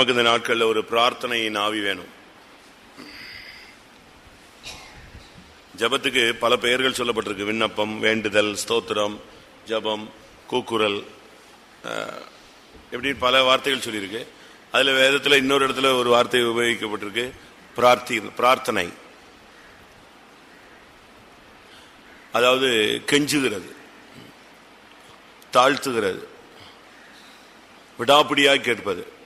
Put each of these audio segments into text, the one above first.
நமக்கு இந்த நாட்களில் ஒரு பிரார்த்தனையின் ஆவி வேணும். ஜபத்துக்கு பல பெயர்கள் சொல்லப்பட்டிருக்கு. விண்ணப்பம் வேண்டுதல் ஸ்தோத்திரம் ஜபம் கூக்குரல் எப்படி பல வார்த்தைகள் சொல்லியிருக்கு. அதில் வேதத்தில் இன்னொரு இடத்துல ஒரு வார்த்தை உபயோகிக்கப்பட்டிருக்கு. பிரார்த்தி பிரார்த்தனை. அதாவது கெஞ்சுகிறது. தாழ்த்துகிறது. விடாப்பிடியாய் கேட்பது.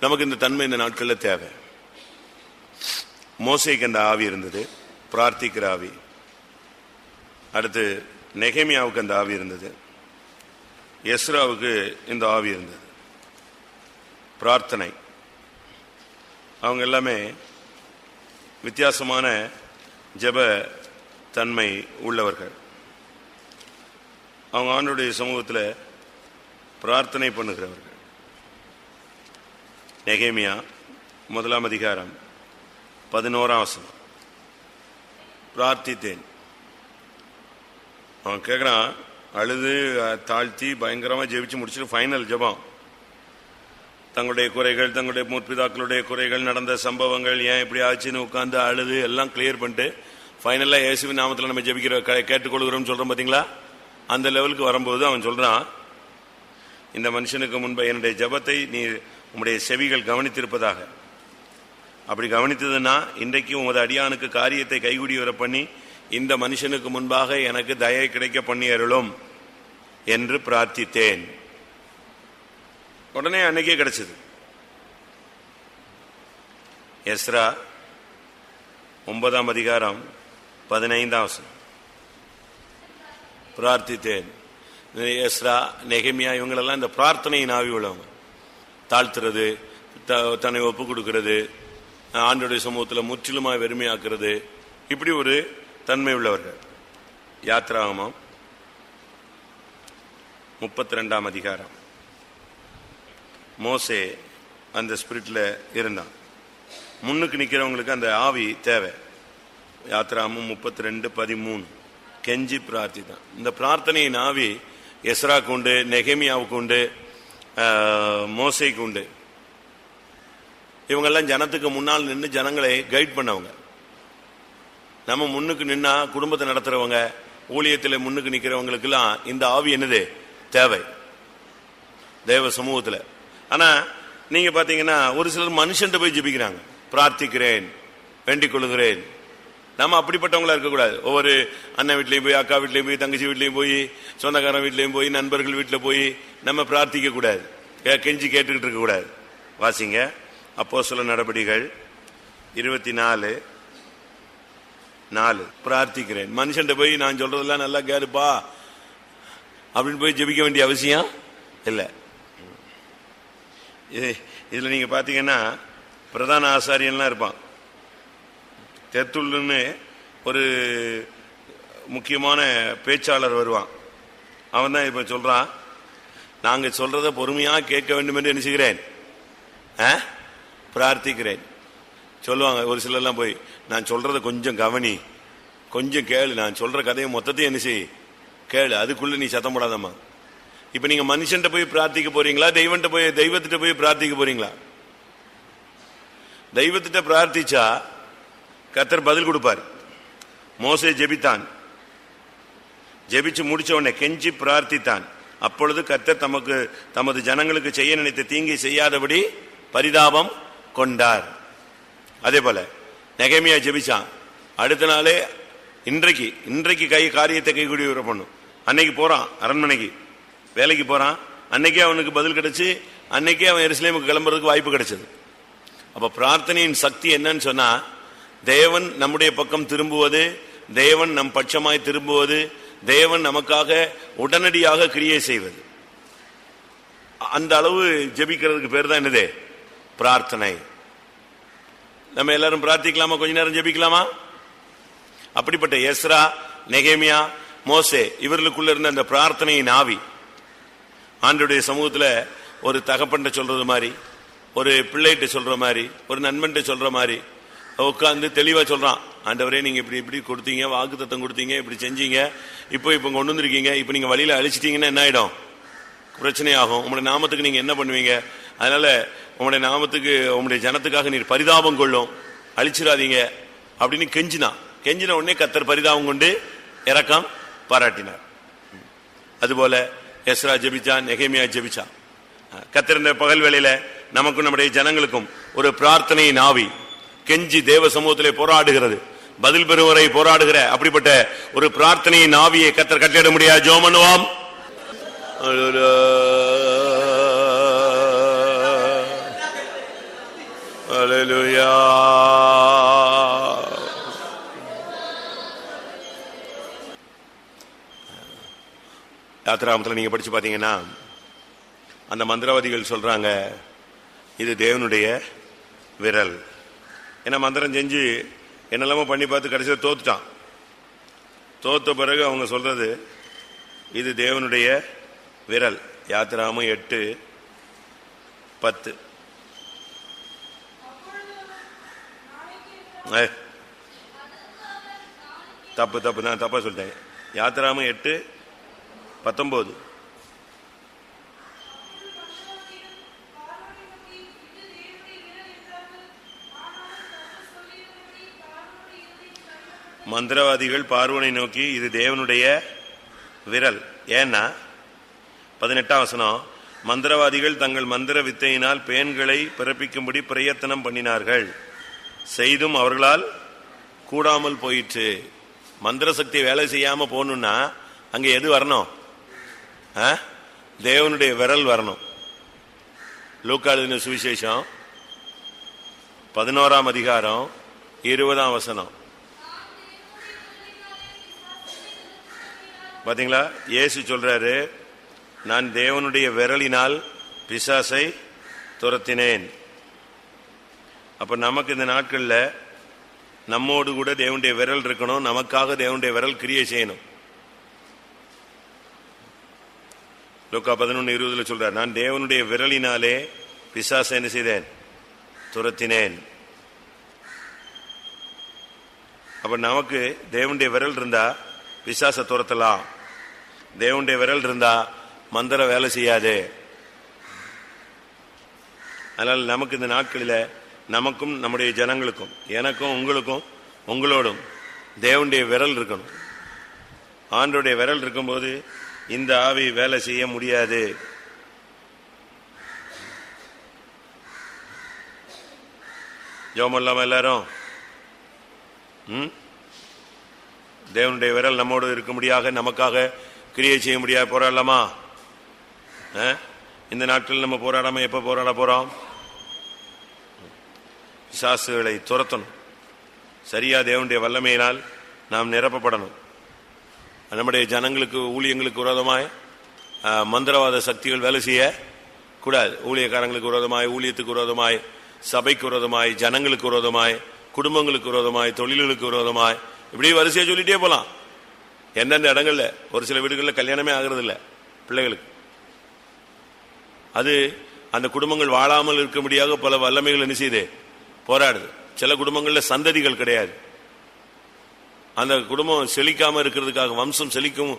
நமக்கு இந்த தன்மை இந்த நாட்களில் தேவை. மோசைக்கு அந்த ஆவி இருந்தது பிரார்த்திக்கிற ஆவி. அடுத்து நெகேமியாவுக்கு அந்த ஆவி இருந்தது. எஸ்ராவுக்கு இந்த ஆவி இருந்தது. பிரார்த்தனை. அவங்க எல்லாமே வித்தியாசமான ஜெப தன்மை உள்ளவர்கள். அவங்க ஆண்டுடைய சமூகத்தில் பிரார்த்தனை பண்ணுகிறவர்கள் நெகேமியா முதலாம் அதிகாரம் பதினோராம் வசனம். பிரார்த்தித்தேன். அவன் கேட்குறான் அழுது தாழ்த்தி பயங்கரமாக ஜெபிச்சு முடிச்சுட்டு ஃபைனல் ஜெபம். தங்களுடைய குறைகள் தங்களுடைய முற்பிதாக்களுடைய குறைகள் நடந்த சம்பவங்கள் ஏன் இப்படி ஆச்சுன்னு உட்காந்து அழுது எல்லாம் கிளியர் பண்ணிட்டு ஃபைனலாக இயேசுவின் நாமத்தில் நம்ம ஜெபிக்கிற க- கேட்டுக்கொள்கிறோம்னு சொல்கிறோம் பார்த்தீங்களா அந்த லெவலுக்கு வரும்போது அவன் சொல்கிறான் இந்த மனுஷனுக்கு முன்பு என்னுடைய ஜெபத்தை நீ உம்முடைய செவிகள் கவனித்திருப்பதாக. அப்படி கவனித்ததுன்னா இன்றைக்கு உமது அடியானுக்கு காரியத்தை கைகூடி வர பண்ணி இந்த மனுஷனுக்கு முன்பாக எனக்கு தயை கிடைக்க பண்ணி அருளும் என்று பிரார்த்தித்தேன். உடனே அன்னைக்கே கிடைச்சது. எஸ்ரா ஒன்பதாம் அதிகாரம் பதினைந்தாம் வசனம். பிரார்த்தித்தேன். எஸ்ரா நெகமியா இவங்களெல்லாம் இந்த பிரார்த்தனையின் ஆவி உள்ளவங்க. தாழ்த்துறது த- தன்னை ஒப்பு கொடுக்கிறது ஆண்டுடைய சமூகத்தில் முற்றிலுமாய் வெறுமையாக்குறது இப்படி ஒரு தன்மை உள்ளவர்கள். யாத்ராகமம் முப்பத்தி ரெண்டாம் அதிகாரம். மோசே அந்த ஸ்பிரிட்டில் இருந்தான். முன்னுக்கு நிற்கிறவங்களுக்கு அந்த ஆவி தேவை. யாத்ராமம் முப்பத்தி ரெண்டு பதிமூணு. கெஞ்சி பிரார்த்திதான் இந்த பிரார்த்தனையின் ஆவி எஸ்ராக்கு உண்டு நெகேமியாவுக்கு உண்டு மோசைக்கு உண்டு இவங்கெல்லாம் ஜனத்துக்கு முன்னால் நின்று ஜனங்களை கைட் பண்ணவங்க. நம்ம முன்னுக்கு நின்னா குடும்பத்தை நடத்துறவங்க ஊழியத்தில் முன்னுக்கு நிற்கிறவங்களுக்கெல்லாம் இந்த ஆவி என்னது? தேவை. தேவ சமூகத்தில். ஆனால் நீங்கள் பார்த்தீங்கன்னா ஒரு சிலர் மனுஷன்ட்ட போய் ஜபிக்கிறாங்க. பிரார்த்திக்கிறேன் வேண்டிக் கொள்கிறேன். நம்ம அப்படிப்பட்டவங்களா இருக்கக்கூடாது. ஒவ்வொரு அண்ணன் வீட்லயும் போய் அக்கா வீட்லயும் போய் தங்கச்சி வீட்லயும் போய் சொந்தக்காரன் வீட்லயும் போய் நண்பர்கள் வீட்டில் போய் நம்ம பிரார்த்திக்க கூடாது கெஞ்சி கேட்டுக்கிட்டு இருக்க கூடாது வாசிங்க. அப்போ சில நடவடிக்கைகள் இருபத்தி நாலு. நாலு பிரார்த்திக்கிறேன். மனுஷன்ட்ட போய் நான் சொல்றதெல்லாம் நல்லா கேருப்பா அப்படின்னு போய் ஜெபிக்க வேண்டிய அவசியம் இல்லை. இது இதுல நீங்க பாத்தீங்கன்னா பிரதான ஆசாரியன்லாம் இருப்பான். தெத்துள்ளுன்னு ஒரு முக்கியமான பேச்சாளர் வருவான். அவன் தான் இப்போ சொல்கிறான் நாங்கள் சொல்கிறத பொறுமையாக கேட்க வேண்டும் என்று நினைச்சுக்கிறேன். ஆ? பிரார்த்திக்கிறேன். சொல்லுவாங்க ஒரு சிலர்லாம் போய் நான் சொல்கிறத கொஞ்சம் கவனி கொஞ்சம் கேளு நான் சொல்கிற கதையை மொத்தத்தையும் என்ன செய் கேளு அதுக்குள்ளே நீ சத்தம் போடாதம்மா. இப்போ நீங்கள் மனுஷன்ட்ட போய் பிரார்த்திக்க போகிறீங்களா தெய்வன்ட்ட போய் தெய்வத்திட்ட போய் பிரார்த்திக்க போகிறீங்களா தெய்வத்திட்ட பிரார்த்திச்சா கத்தர் பதில் கொடுப்பார். மோசே ஜெபித்தான். ஜெபிச்சு முடிச்ச உடனே கெஞ்சி பிரார்த்தித்தான். அப்பொழுது கத்தர் தமக்கு தமது ஜனங்களுக்கு செய்ய நினைத்த தீங்கி செய்யாதபடி பரிதாபம் கொண்டார். அதே போல நெகமியா ஜெபிச்சான். அடுத்த நாளே இன்றைக்கு இன்றைக்கு கை காரியத்தை கைகூடி வர பண்ணும் அன்னைக்கு போறான் அரண்மனைக்கு. வேலைக்கு போறான். அன்னைக்கே அவனுக்கு பதில் கிடைச்சு அன்னைக்கே அவன் எருசலேமுக்கு கிளம்புறதுக்கு வாய்ப்பு கிடைச்சது. அப்ப பிரார்த்தனையின் சக்தி என்னன்னு சொன்னா தேவன் நம்முடைய பக்கம் திரும்புவது தேவன் நம் பட்சமாய் திரும்புவது தேவன் நமக்காக உடனடியாக கிரியை செய்வது. அந்த அளவு ஜெபிக்கிறதுக்கு பேர் தான் என்னது? பிரார்த்தனை. நம்ம எல்லாரும் பிரார்த்திக்கலாமா? கொஞ்ச நேரம் ஜெபிக்கலாமா? அப்படிப்பட்ட எஸ்ரா நெகேமியா மோசே இவர்களுக்குள்ள இருந்த அந்த பிரார்த்தனையின் ஆவி. ஆண்டுடைய சமூகத்தில் ஒரு தகப்பன்ட்ட சொல்றது மாதிரி ஒரு பிள்ளைகிட்ட சொல்ற மாதிரி ஒரு நண்பன்ட்ட சொல்ற மாதிரி உட்காந்து தெளிவா சொல்றான். ஆண்டவரே நீங்க இப்படி இப்படி கொடுத்தீங்க வாக்கு தத்தம் கொடுத்தீங்க இப்படி செஞ்சீங்க. இப்போ இப்போ கொண்டு வந்திருக்கீங்க. இப்போ நீங்க வழியில அழிச்சிட்டீங்கன்னா என்ன ஆகிடும் பிரச்சனை ஆகும் உங்களுடைய நாமத்துக்கு நீங்க என்ன பண்ணுவீங்க? அதனால உங்களுடைய நாமத்துக்கு உங்களுடைய ஜனத்துக்காக நீர் பரிதாபம் கொள்ளும். அழிச்சிடாதீங்க. அப்படின்னு கெஞ்சினான். கெஞ்சின உடனே கத்தர் பரிதாபம் கொண்டு இறக்கம் பாராட்டினார். அதுபோல எஸ்ரா ஜெபிச்சான் நெகேமியா ஜெபிச்சான். கத்திருந்த பகல் வேளையில நமக்கும் நம்முடைய ஜனங்களுக்கும் ஒரு பிரார்த்தனை நாவி கெஞ்சி தேவ சமூகத்திலே போராடுகிறது. பதில் பெறுவரை போராடுகிற அப்படிப்பட்ட ஒரு பிரார்த்தனையின் ஆவியை கத்தர் கட்டிட முடியாது. ஜோமனுவாம் பண்ணுவோம். யாத்திராமத்தில் நீங்க படிச்சு பார்த்தீங்கன்னா அந்த மந்திரவாதிகள் சொல்றாங்க இது தேவனுடைய விரல். ஏன்னா மந்திரம் செஞ்சு என்னெல்லாமோ பண்ணி பார்த்து கடைசியில் தோத்துட்டான். தோத்த பிறகு அவங்க சொல்கிறது இது தேவனுடைய விரல். யாத்திராமம் எட்டு பத்து. தப்பு தப்பு நான் தப்பாக சொல்லிட்டேன். யாத்திராமம் எட்டு பத்தொம்போது. மந்திரவாதிகள் பார்வனை நோக்கி இது தேவனுடைய விரல். ஏன்னா பதினெட்டாம் வசனம் மந்திரவாதிகள் தங்கள் மந்திர வித்தையினால் பேன்களை பிறப்பிக்கும்படி பிரயத்தனம் பண்ணினார்கள். செய்தும் அவர்களால் கூடாமல் போயிற்று. மந்திர சக்தி வேலை செய்யாம போகணும்னா அங்க எது வரணும்? ஆ? தேவனுடைய விரல் வரணும். லூக்காளுதின சுவிசேஷம் பதினோராம் அதிகாரம் இருபதாம் வசனம். பார்த்தீங்களா இயேசு சொல்றாரு நான் தேவனுடைய விரலினால் பிசாசை துரத்தினேன். அப்ப நமக்கு இந்த நாட்களில் நம்மோடு கூட தேவனுடைய விரல் இருக்கணும் நமக்காக தேவனுடைய விரல் கிரியை செய்யணும். லோக்கா பதினொன்று இருபதுல சொல்றார் நான் தேவனுடைய விரலினாலே பிசாசை என்ன செய்தேன்? துரத்தினேன். அப்ப நமக்கு தேவனுடைய விரல் இருந்தா பிசாச துரத்தலாம் தேவனுடைய விரல் இருந்தா மந்திர வேலை செய்யாது. அதனால் நமக்கு இந்த நாட்களில் நமக்கும் நம்முடைய ஜனங்களுக்கும் எனக்கும் உங்களுக்கும் உங்களோடும் தேவனுடைய விரல் இருக்கணும். ஆண்டோடைய விரல் இருக்கும்போது இந்த ஆவி வேலை செய்ய முடியாது. ஜோம் எல்லாரும்? ம்? தேவனுடைய விரல் நம்மோடு இருக்க முடியாத நமக்காக கிரியை செய்ய முடியாது. போராடலாமா? ஆ? இந்த நாட்களில் நம்ம போராடாம எப்ப போராட போறோம்? பிசாசுகளை துரத்தணும். சரியா தேவனுடைய வல்லமையினால் நாம் நிரப்பப்படணும். நம்முடைய ஜனங்களுக்கு ஊழியங்களுக்கு விரோதமாய் மந்திரவாத சக்திகள் வேலை செய்ய கூடாது. ஊழியக்காரங்களுக்கு விரோதமாய் ஊழியத்துக்கு விரோதமாய் சபைக்கு விரோதமாய் ஜனங்களுக்கு விரோதமாய் குடும்பங்களுக்கு விரோதமாய் தொழில்களுக்கு விரோதமாய் இப்படி வரிசையா சொல்லிட்டே போலாம். எந்தெந்த இடங்கள்ல? ஒரு சில வீடுகளில் கல்யாணமே ஆகிறதில்ல பிள்ளைகளுக்கு. அது அந்த குடும்பங்கள் வாழாமல் இருக்க முடியாத பல வல்லமைகள் என்ன செய்யுது? போராடுது. சில குடும்பங்களில் சந்ததிகள் கிடையாது. அந்த குடும்பம் செழிக்காமல் இருக்கிறதுக்காக வம்சம் செழிக்கும்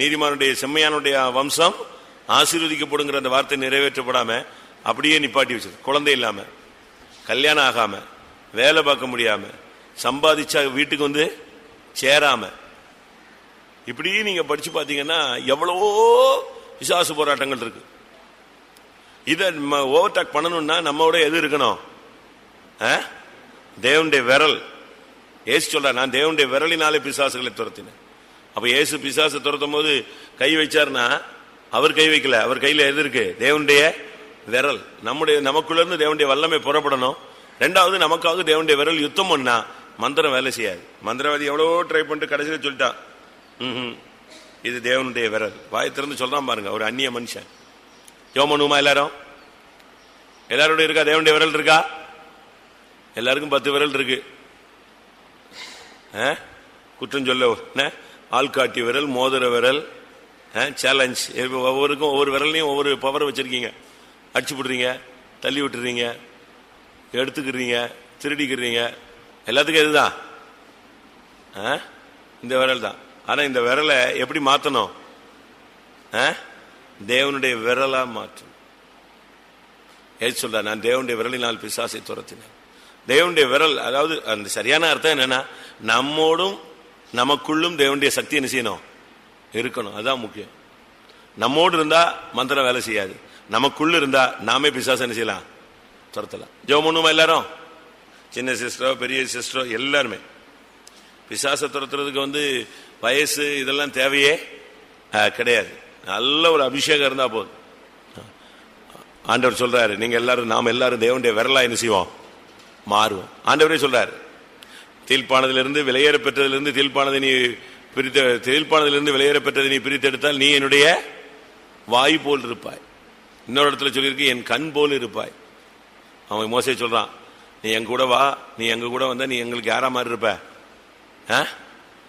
நீதிமானுடைய செம்மையானுடைய வம்சம் ஆசீர்வதிக்கப்படுங்கிற அந்த வார்த்தை நிறைவேற்றப்படாமல் அப்படியே நிப்பாட்டி வச்சது குழந்தை இல்லாமல் கல்யாணம் ஆகாமல் வேலை பார்க்க முடியாமல் சம்பாதிச்சா வீட்டுக்கு வந்து சேராம. இப்படி நீங்க படிச்சு பார்த்தீங்கன்னா எவ்வளவோ விசுவாச போராட்டங்கள் இருக்கு. இதை ஓவர்டேக் பண்ணணும்னா நம்மோட எது இருக்கணும்? ஆ? தேவனுடைய விரல். ஏசு சொல்ற நான் தேவனுடைய விரலினாலே பிசாசுகளை துரத்தினேன். அப்ப ஏசு பிசாசை துரத்தும் போது கை வச்சார்னா அவர் கை வைக்கல. அவர் கையில எது இருக்கு? தேவனுடைய விரல். நம்முடைய நமக்குள்ள இருந்து தேவனுடைய வல்லமை புறப்படணும். ரெண்டாவது நமக்காக தேவனுடைய விரல் யுத்தம் பண்ணா மந்திரம் வேலை செய்யாது. மந்திரவாதி எவ்வளவோ ட்ரை பண்ணிட்டு கடைசியில் சொல்லிட்டான். ம் இது தேவனுடைய விரல். வாய் திறந்து சொல்றான் பாருங்க ஒரு அந்நிய மனுஷன். யோமனுமா எல்லாரும்? எல்லாரோட இருக்கா? தேவனுடைய விரல் இருக்கா? எல்லாருக்கும் பத்து விரல் இருக்கு. ஆ? குற்றம் சொல்ல என்ன? ஆள்காட்டி விரல் மோதிர விரல் சேலஞ்ச் ஒவ்வொருக்கும் ஒவ்வொரு விரல்லையும் ஒவ்வொரு பவர் வச்சிருக்கீங்க. அடிச்சு விடுறீங்க தள்ளி விட்டுறீங்க எடுத்துக்கிறீங்க திருடிக்கிறீங்க எல்லாத்துக்கும் இதுதான் ஆ? இந்த விரல் தான். ஆனால் இந்த விரலை எப்படி மாற்றணும் ஆ? தேவனுடைய விரலாக மாற்றணும். ஏது சொல்ற நான் தேவனுடைய விரலினால் பிசாசை துரத்தினேன். தேவனுடைய விரல் அதாவது அந்த சரியான அர்த்தம் என்னன்னா நம்மோடும் நமக்குள்ளும் தேவனுடைய சக்தி என்ன செய்யணும்? இருக்கணும். அதுதான் முக்கியம். நம்மோடு இருந்தா மந்திரம் வேலை செய்யாது. நமக்குள்ள இருந்தா நாமே பிசாசு என்ன செய்யலாம்? துரத்தலாம். ஜெபம் பண்ணுமா எல்லாரும்? சின்ன சிஸ்டரோ பெரிய சிஸ்டரோ எல்லாருமே. பிசாசை துரத்துறதுக்கு வந்து வயசு இதெல்லாம் தேவையே கிடையாது. நல்ல ஒரு அபிஷேகம் இருந்தால் போதும். ஆண்டவர் சொல்றாரு நீங்க எல்லாரும் நாம் எல்லாரும் தேவனுடைய விரலா என்ன செய்வோம்? மாறுவோம். ஆண்டவரே சொல்றாரு தீர்ப்பானதிலிருந்து விலையேற பெற்றதிலிருந்து தீர்ப்பானதை நீ பிரித்த தீர்ப்பானதிலிருந்து விலையேற பெற்றதை நீ பிரித்தெடுத்தால் நீ என்னுடைய வாய் போல் இருப்பாய். இன்னொரு இடத்துல சொல்லியிருக்கு என் கண் போல் இருப்பாய். அவன் மோசையை சொல்றான் நீ எங்க கூட வா நீ எங்க கூட வந்தா நீ எங்களுக்கு யாரா மாதிரி இருப்ப? ஆ?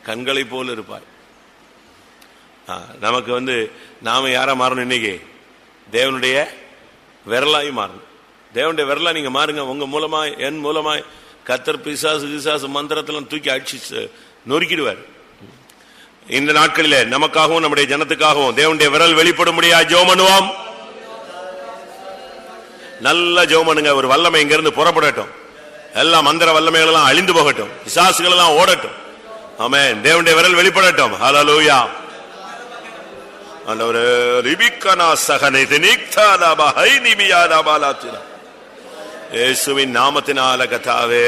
கண்களை போல் இருப்பாய். ஆ, நமக்கு வந்து நாம யாரா மாறணும் இன்னைக்கு? தேவனுடைய விரலாய் மாறணும். தேவனுடைய விரலா நீங்க மாறுங்க. உங்க மூலமா என் மூலமா கத்தர் பிசாசு பிசாசு மந்திரத்தெல்லாம் தூக்கி அடிச்சு நொறுக்கிடுவார். இந்த நாட்களிலே நமக்காகவும் நம்முடைய ஜனத்துக்காகவும் தேவனுடைய விரல் வெளிப்படும் முடியா ஜோ பண்ணுவோம். நல்ல ஜெவமனுங்க ஒரு வல்லமை இங்க இருந்து புறப்படட்டும். எல்லா மந்திர வல்லமைகள் எல்லாம் அழிந்து போகட்டும். விசாசுகள் எல்லாம் ஓடட்டும். ஆமே தேவனுடைய விரல் வெளிப்படட்டும். ஹலலூயா ஆண்டவரே ரிபிக்கனா சகனை தினிக்தானாபா ஹைனிமியானாபாலாத்தினா இயேசுவின் நாமத்தினால கத்தாவே.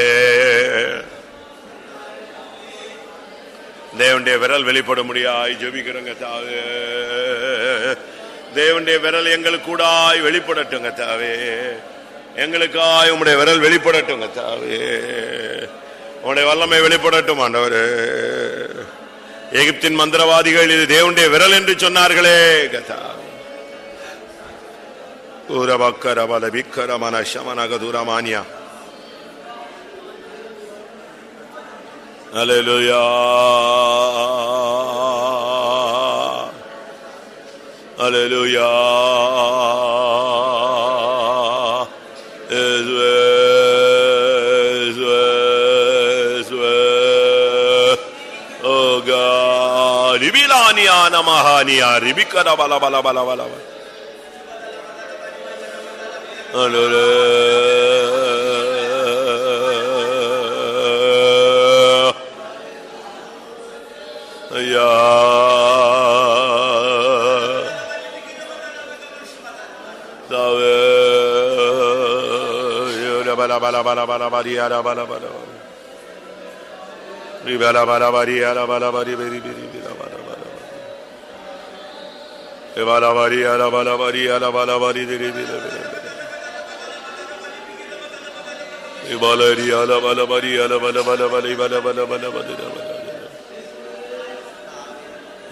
தேவனுடைய விரல் வெளிப்பட முடியாய் ஜெபிக்கிறோங்க தாவே தேவனுடைய விரல் எங்களுக்கு கூடாய் வெளிப்படட்டும் தாவே. எங்களுக்காய் உம்முடைய விரல் வெளிப்படட்டும் தாவே. உங்களுடைய வல்லமை வெளிப்படட்டும் ஆண்டவரே. எகிப்தின் மந்திரவாதிகள் இது தேவனுடைய விரல் என்று சொன்னார்களே கத்தாவே ஊரபக்கரபல பிக்கரமன சமனக தூரமானியா. அலையா Hallelujah. Ezwe. Oh God. Bala bala bala. bala. Hallelujah.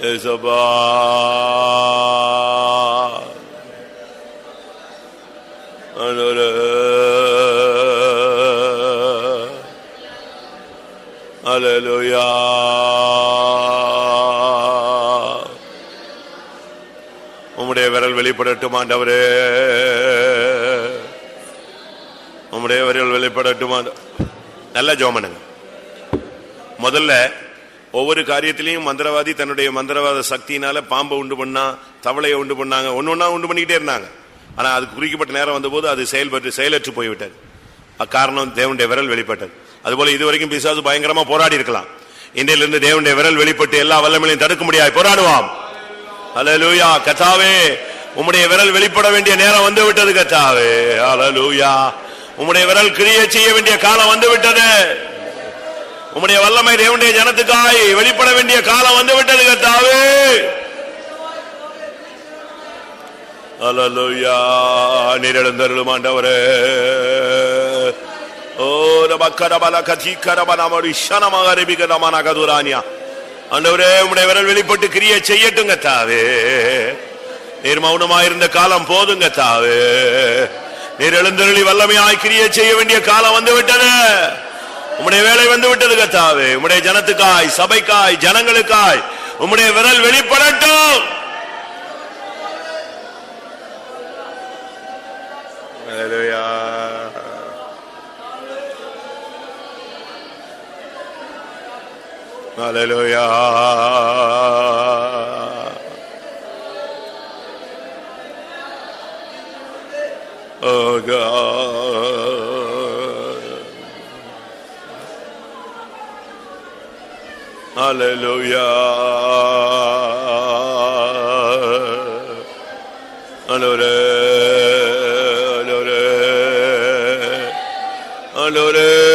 is above. அல்லேலூயா உம்முடைய விரல் வெளிப்படட்டும் ஆண்டவரே. உம்முடைய விரல் வெளிப்படட்டும் நல்ல ஜோமனுங்க. முதல்ல ஒவ்வொரு காரியத்திலையும் மந்திரவாதி தன்னுடைய மந்திரவாத சக்தியினால பாம்பை உண்டு பண்ணா தவளையை உண்டு பண்ணாங்க. ஒன்று ஒன்றா உண்டு பண்ணிக்கிட்டே இருந்தாங்க. ஆனா அது குறிக்கப்பட்ட நேரம் வந்தபோது அது செயல்பட்டு செயலற்று போய்விட்டது. அக்காரணம் தேவனுடைய விரல் வெளிப்பட்டது. அதுபோல இதுவரைக்கும் பிசாசு பயங்கரமா போராடி இருக்கலாம். இன்றையிலிருந்து தேவனுடைய விரல் வெளிப்பட்டு எல்லா வல்லமையிலையும் தடுக்க முடியாது போராடுவாம். அலலூயா கத்தாவே உம்முடைய விரல் வெளிப்பட வேண்டிய நேரம் வந்து விட்டது கத்தாவே அலலூயா உம்முடைய விரல் கிரியை செய்ய வேண்டிய காலம் வந்து விட்டது உம்முடைய வல்லமை தேவனுடைய ஜனத்துக்காய் வெளிப்பட வேண்டிய காலம் வந்து விட்டது கத்தாவே அலலூயா நீரெழுந்தருளும் Oh, வெளிப்பட்டு கிரியை செய்யட்டும் கத்தாவே நீர் மௌனமாயிருந்த காலம் போதுங்க தாவே. நீர் எழுந்தருளி வல்லமையாய் கிரியை செய்ய வேண்டிய காலம் வந்து விட்டது உம்முடைய வேலை வந்து விட்டது கத்தாவே உம்முடைய ஜனத்துக்காய் சபைக்காய் ஜனங்களுக்காய் உம்முடைய விரல் வெளிப்படட்டும். Hallelujah. Hallelujah. Oh God. Hallelujah. Allora, allora,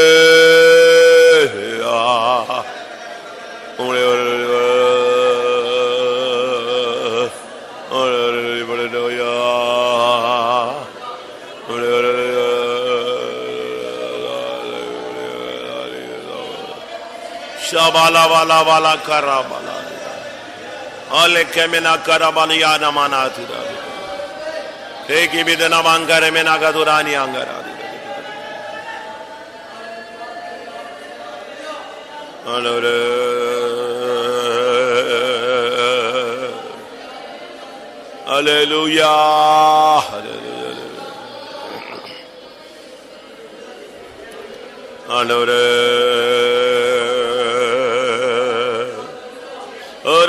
bala bala bala kara bala. Ale kemena kara bala ya namana tira. Peki bir de naman kare mena kadurani angara. Aleluya. Aleluya. Aleluya.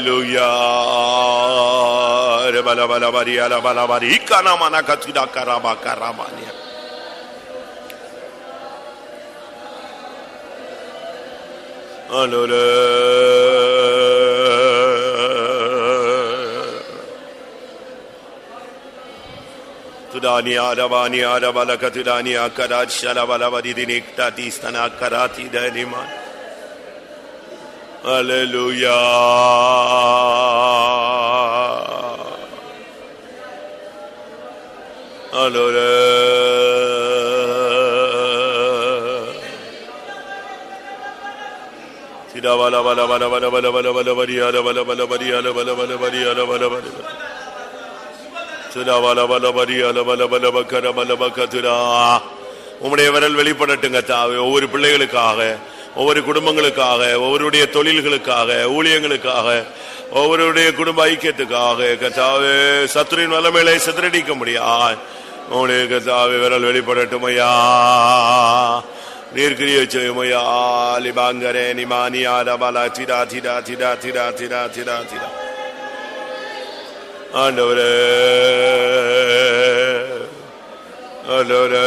Hallelujah. Rebala bala bari ala bala bari ikana mana katida karaba karamania. Hallelujah. Tudani adabani adabala katudani akarat shalabala badidinik tatistana karati daniman. Hallelujah. Hallelujah. Sida bala bala bala bala bala bala bala bari ala bala bala bari ala bala bala bari ala bala bala bala. Sida bala bala bari ala bala bala bakara bala bakatuடா உம்முடைய விரல் வெளிப்படட்டுங்க தாவே ஒவ்வொரு பிள்ளைகளுக்காக ஒவ்வொரு குடும்பங்களுக்காக ஒவ்வொருடைய தொழில்களுக்காக ஊழியங்களுக்காக ஒவ்வொருடைய குடும்ப ஐக்கியத்துக்காக கத்தாவே சத்துரின் வல்லமையிலே சிதறடிக்க முடியாது உங்களுடைய கத்தாவே விரல் வெளிப்படட்டும் ஐயா. நீர்கிரிய செய்யுமையா லிபாங்கரே நிமானியா ஆரபலா திரா திரா திரா திரா திரா திரா திரா ஆண்டவரே ஆண்டவரே.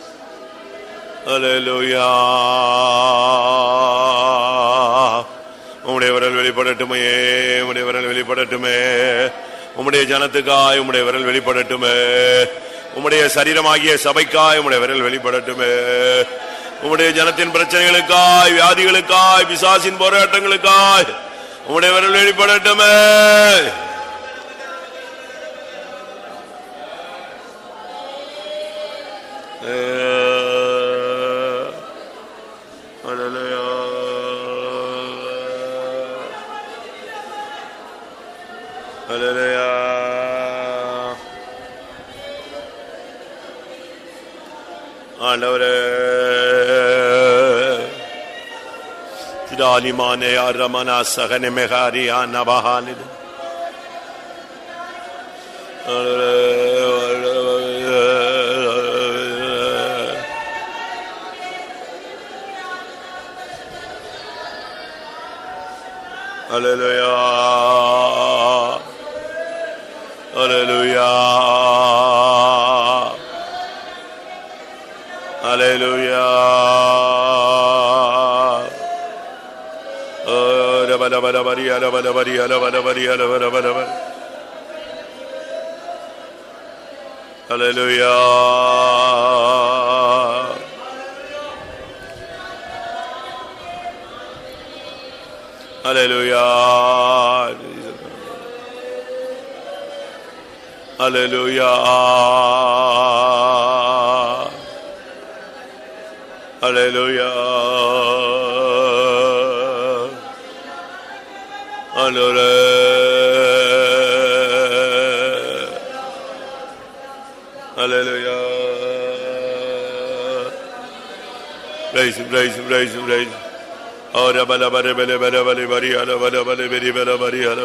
bala உம்முடைய விரல் வெளிப்படட்டுமே உம்முடைய விரல் வெளிப்படட்டுமே. உம்முடைய ஜனத்துக்காய் உம்முடைய விரல் வெளிப்படட்டுமே. உம்முடைய சரீரமாகிய சபைக்காய் உம்முடைய விரல் வெளிப்படட்டுமே. உம்முடைய ஜனத்தின் பிரச்சனைகளுக்காய் வியாதிகளுக்காய் பிசாசின் போராட்டங்களுக்காய் உம்முடைய விரல் வெளிப்படட்டுமே. Yeah. ظالمانه يا رمنا سغن مغاري یا نبحال Hallelujah. அலவலவரி அலவலவரி அலவலவலவர் அலலுயா அலலுயா அலலுயா அலலுயா ஆளுர அலையா பிரைஸ் பிரைஸ் பிரைஸ் பிரைஸ் ஆர பல பல பல பல பல பரி அல பல பல பெரி பல பரி அல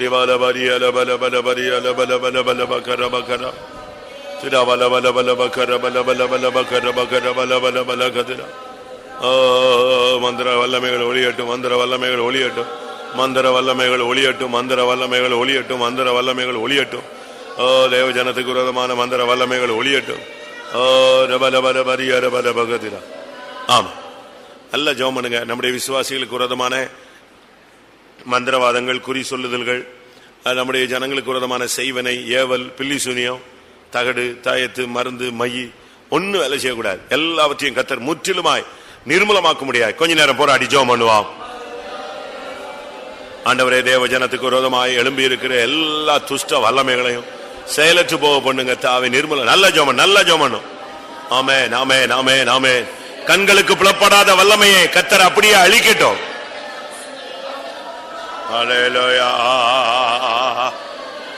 ரிவால பரி அல பல பல பரி அல பல பல பல பக்கர பக்கர சிரா பல பல பல பக்கர பல பல பல பக்கர பக்கர பல பல பல கதிரா மந்திர வல்லமைகள் ஒளியட்டும் மந்திர வல்லமைகள் ஒளியட்டும் மந்திர வல்லமைகள் ஒளியட்டும் மந்திர வல்லமைகள் ஒளியட்டும் மந்திர வல்லமைகள் ஒளியட்டும். ஓ தேவ ஜனத்துக்கு விரோதமான மந்திர வல்லமைகள் ஒளியட்டும். ஓ ரப ரப ரப ரப ரப கதிரா நல்ல ஜோம் பண்ணுங்க. நம்முடைய விசுவாசிகளுக்கு விரோதமான மந்திரவாதங்கள் குறி சொல்லுதல்கள் நம்முடைய ஜனங்களுக்கு விரோதமான செய்வனை ஏவல் பில்லி சூனியம் தகடு தாயத்து மருந்து மைய ஒன்றும் வேலை செய்யக்கூடாது. எல்லாவற்றையும் கத்தர் முற்றிலுமாய் நிர்மூலமாக்க முடியாது கொஞ்ச நேரம் போராடி ஜோம் பண்ணுவான் ஆண்டவரே தேவ ஜனத்துக்கு விரோதமாய் எழும்பி இருக்கிற எல்லா துஷ்ட வல்லமைகளையும் செயலற்று போக பண்ணுங்க தாவி நிர்மல. நல்ல ஜோமன் நல்ல ஜோமனும். ஆமே நாமே நாமே நாமே கண்களுக்கு புலப்படாத வல்லமையை கத்தர் அப்படியே அழிக்கட்டும்.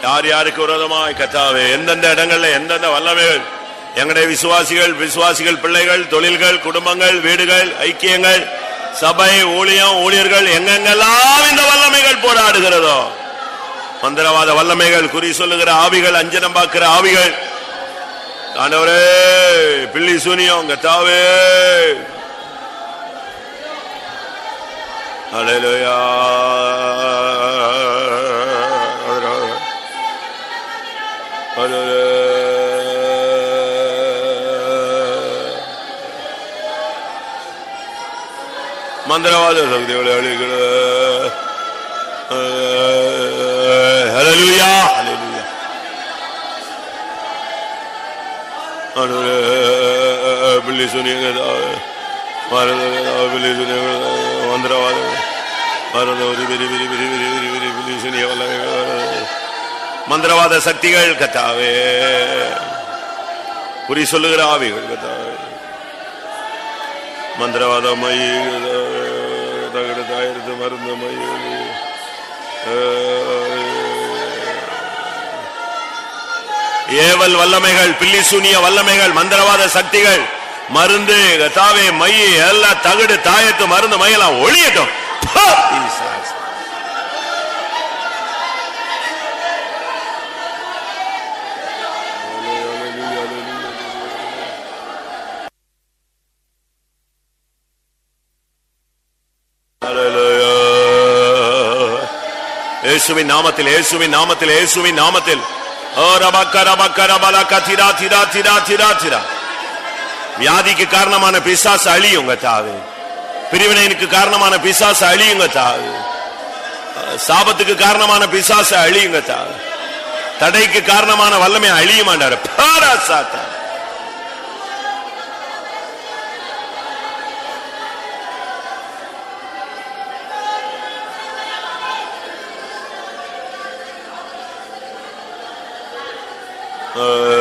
யார் யாருக்கு விரோதமாய் கத்தாவே? எந்தெந்த இடங்கள்ல எந்தெந்த வல்லமைகள்? எங்களுடைய விசுவாசிகள் விசுவாசிகள் பிள்ளைகள் தொழில்கள் குடும்பங்கள் வீடுகள் ஐக்கியங்கள் சபை ஊழியம் ஊழியர்கள் எங்கெங்கெல்லாம் இந்த வல்லமைகள் போராடுகிறதோ மந்திரவாத வல்லமைகள் குறி சொல்லுகிற ஆவிகள் அஞ்சனம் பார்க்கிற ஆவிகள். ஆண்டவரே பிள்ளி சூனியம் கத்தாவே அலையிலோயா மந்திரவாத சக்தியோட அழிக்கிற ஹalleluya ஹalleluya ஆண்டவரே பிள்ளை சொன்னீங்க பிள்ளை சொன்னீங்க மந்திரவாத. மந்திரவாத சக்திகள் கத்தாவே குறி சொல்லுகிற ஆவிகள் கத்தாவே மந்திரவாத மை மருந்து மயிலி. ஏவல் வல்லமைகள் பில்லி சூனிய வல்லமைகள் மந்திரவாத சக்திகள் மருந்து தாவே மை எல்லா தகடு தாயத்து மருந்து மையெல்லாம் ஒளியட்டும். இயேசுவின் நாமத்தில் இயேசுவின் நாமத்தில் இயேசுவின் நாமத்தில். வியாதிக்கு காரணமான பிசாசு அழியுங்க தாவு. பிரிவினைக்கு காரணமான பிசாசு அழியுங்க தாவு. சாபத்துக்கு காரணமான பிசாசு அழியுங்க தாவு. தடைக்கு காரணமான வல்லமை அழியுமாண்டாரு. பாரா சாத்தா ஆண்டவரே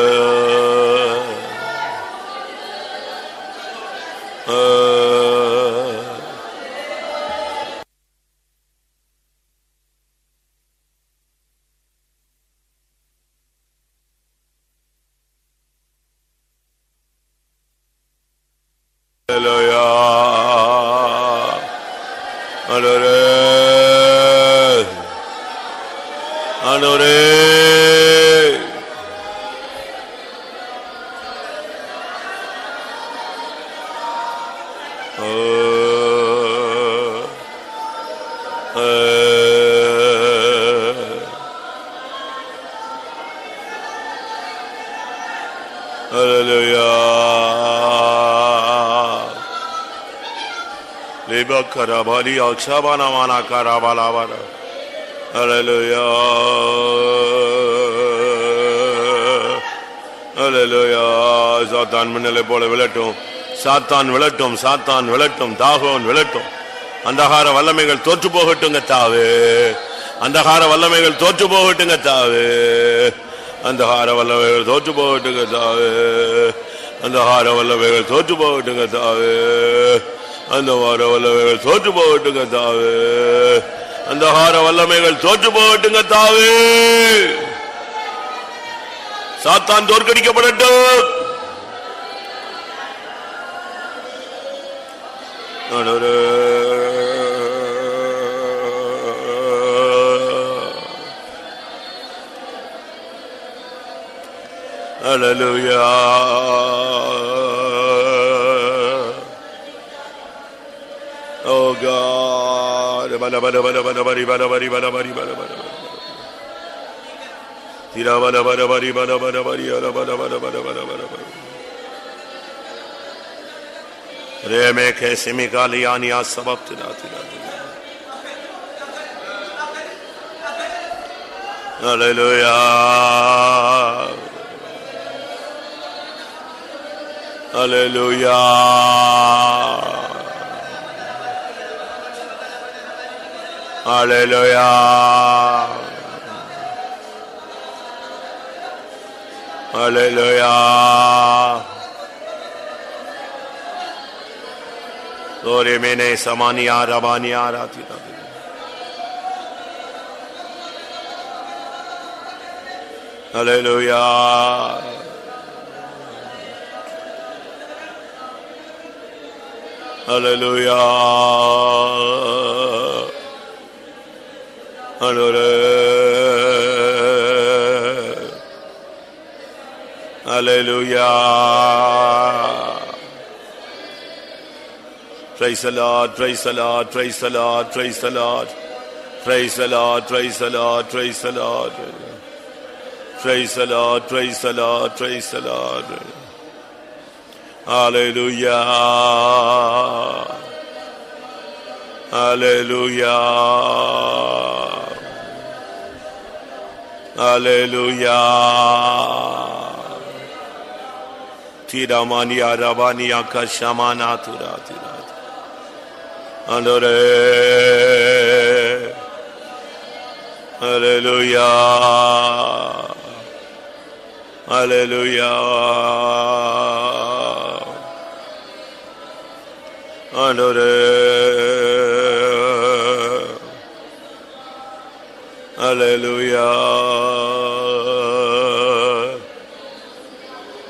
karabali akshabana mana karabala. Hallelujah. Hallelujah. சாத்தான் மின்னலை போல விளட்டும் சாத்தான் விளட்டும் சாத்தான் விளட்டும் தாகோன் விளட்டும் அந்தகார வல்லமைகள் தோற்று போகட்டுங்க தாவே அந்தகார வல்லமைகள் தோற்று போகட்டுங்க தாவே அந்தகார வல்லமைகள் தோற்று போகட்டுங்க தாவே அந்தகார வல்லமைகள் தோற்று போகட்டுங்க தாவே அந்த வார வல்லமைகள் தோற்று போகட்டுங்க தாவே அந்தகார வல்லமைகள் தோற்று போகட்டுங்க தாவே சாத்தான் தோற்கடிக்கப்படட்டும் ஆண்டவரே. Hallelujah. Oh God. Reme kesimi kaliyani asbab tina tina tina. Hallelujah. Hallelujah. Aleluya. Aleluya. Dore mene samani arabani arati tabi. Aleluya. Aleluya. Hallelujah. Hallelujah. Praise the Lord, praise the Lord, praise the Lord, praise the Lord. Praise the Lord, praise the Lord, praise the Lord. Praise the Lord, praise the Lord, praise the Lord. Hallelujah. Hallelujah. Hallelujah. Tiramania Rabania Kashamana Tura Tira. Andore. Hallelujah. Hallelujah. Andore. Aleluya.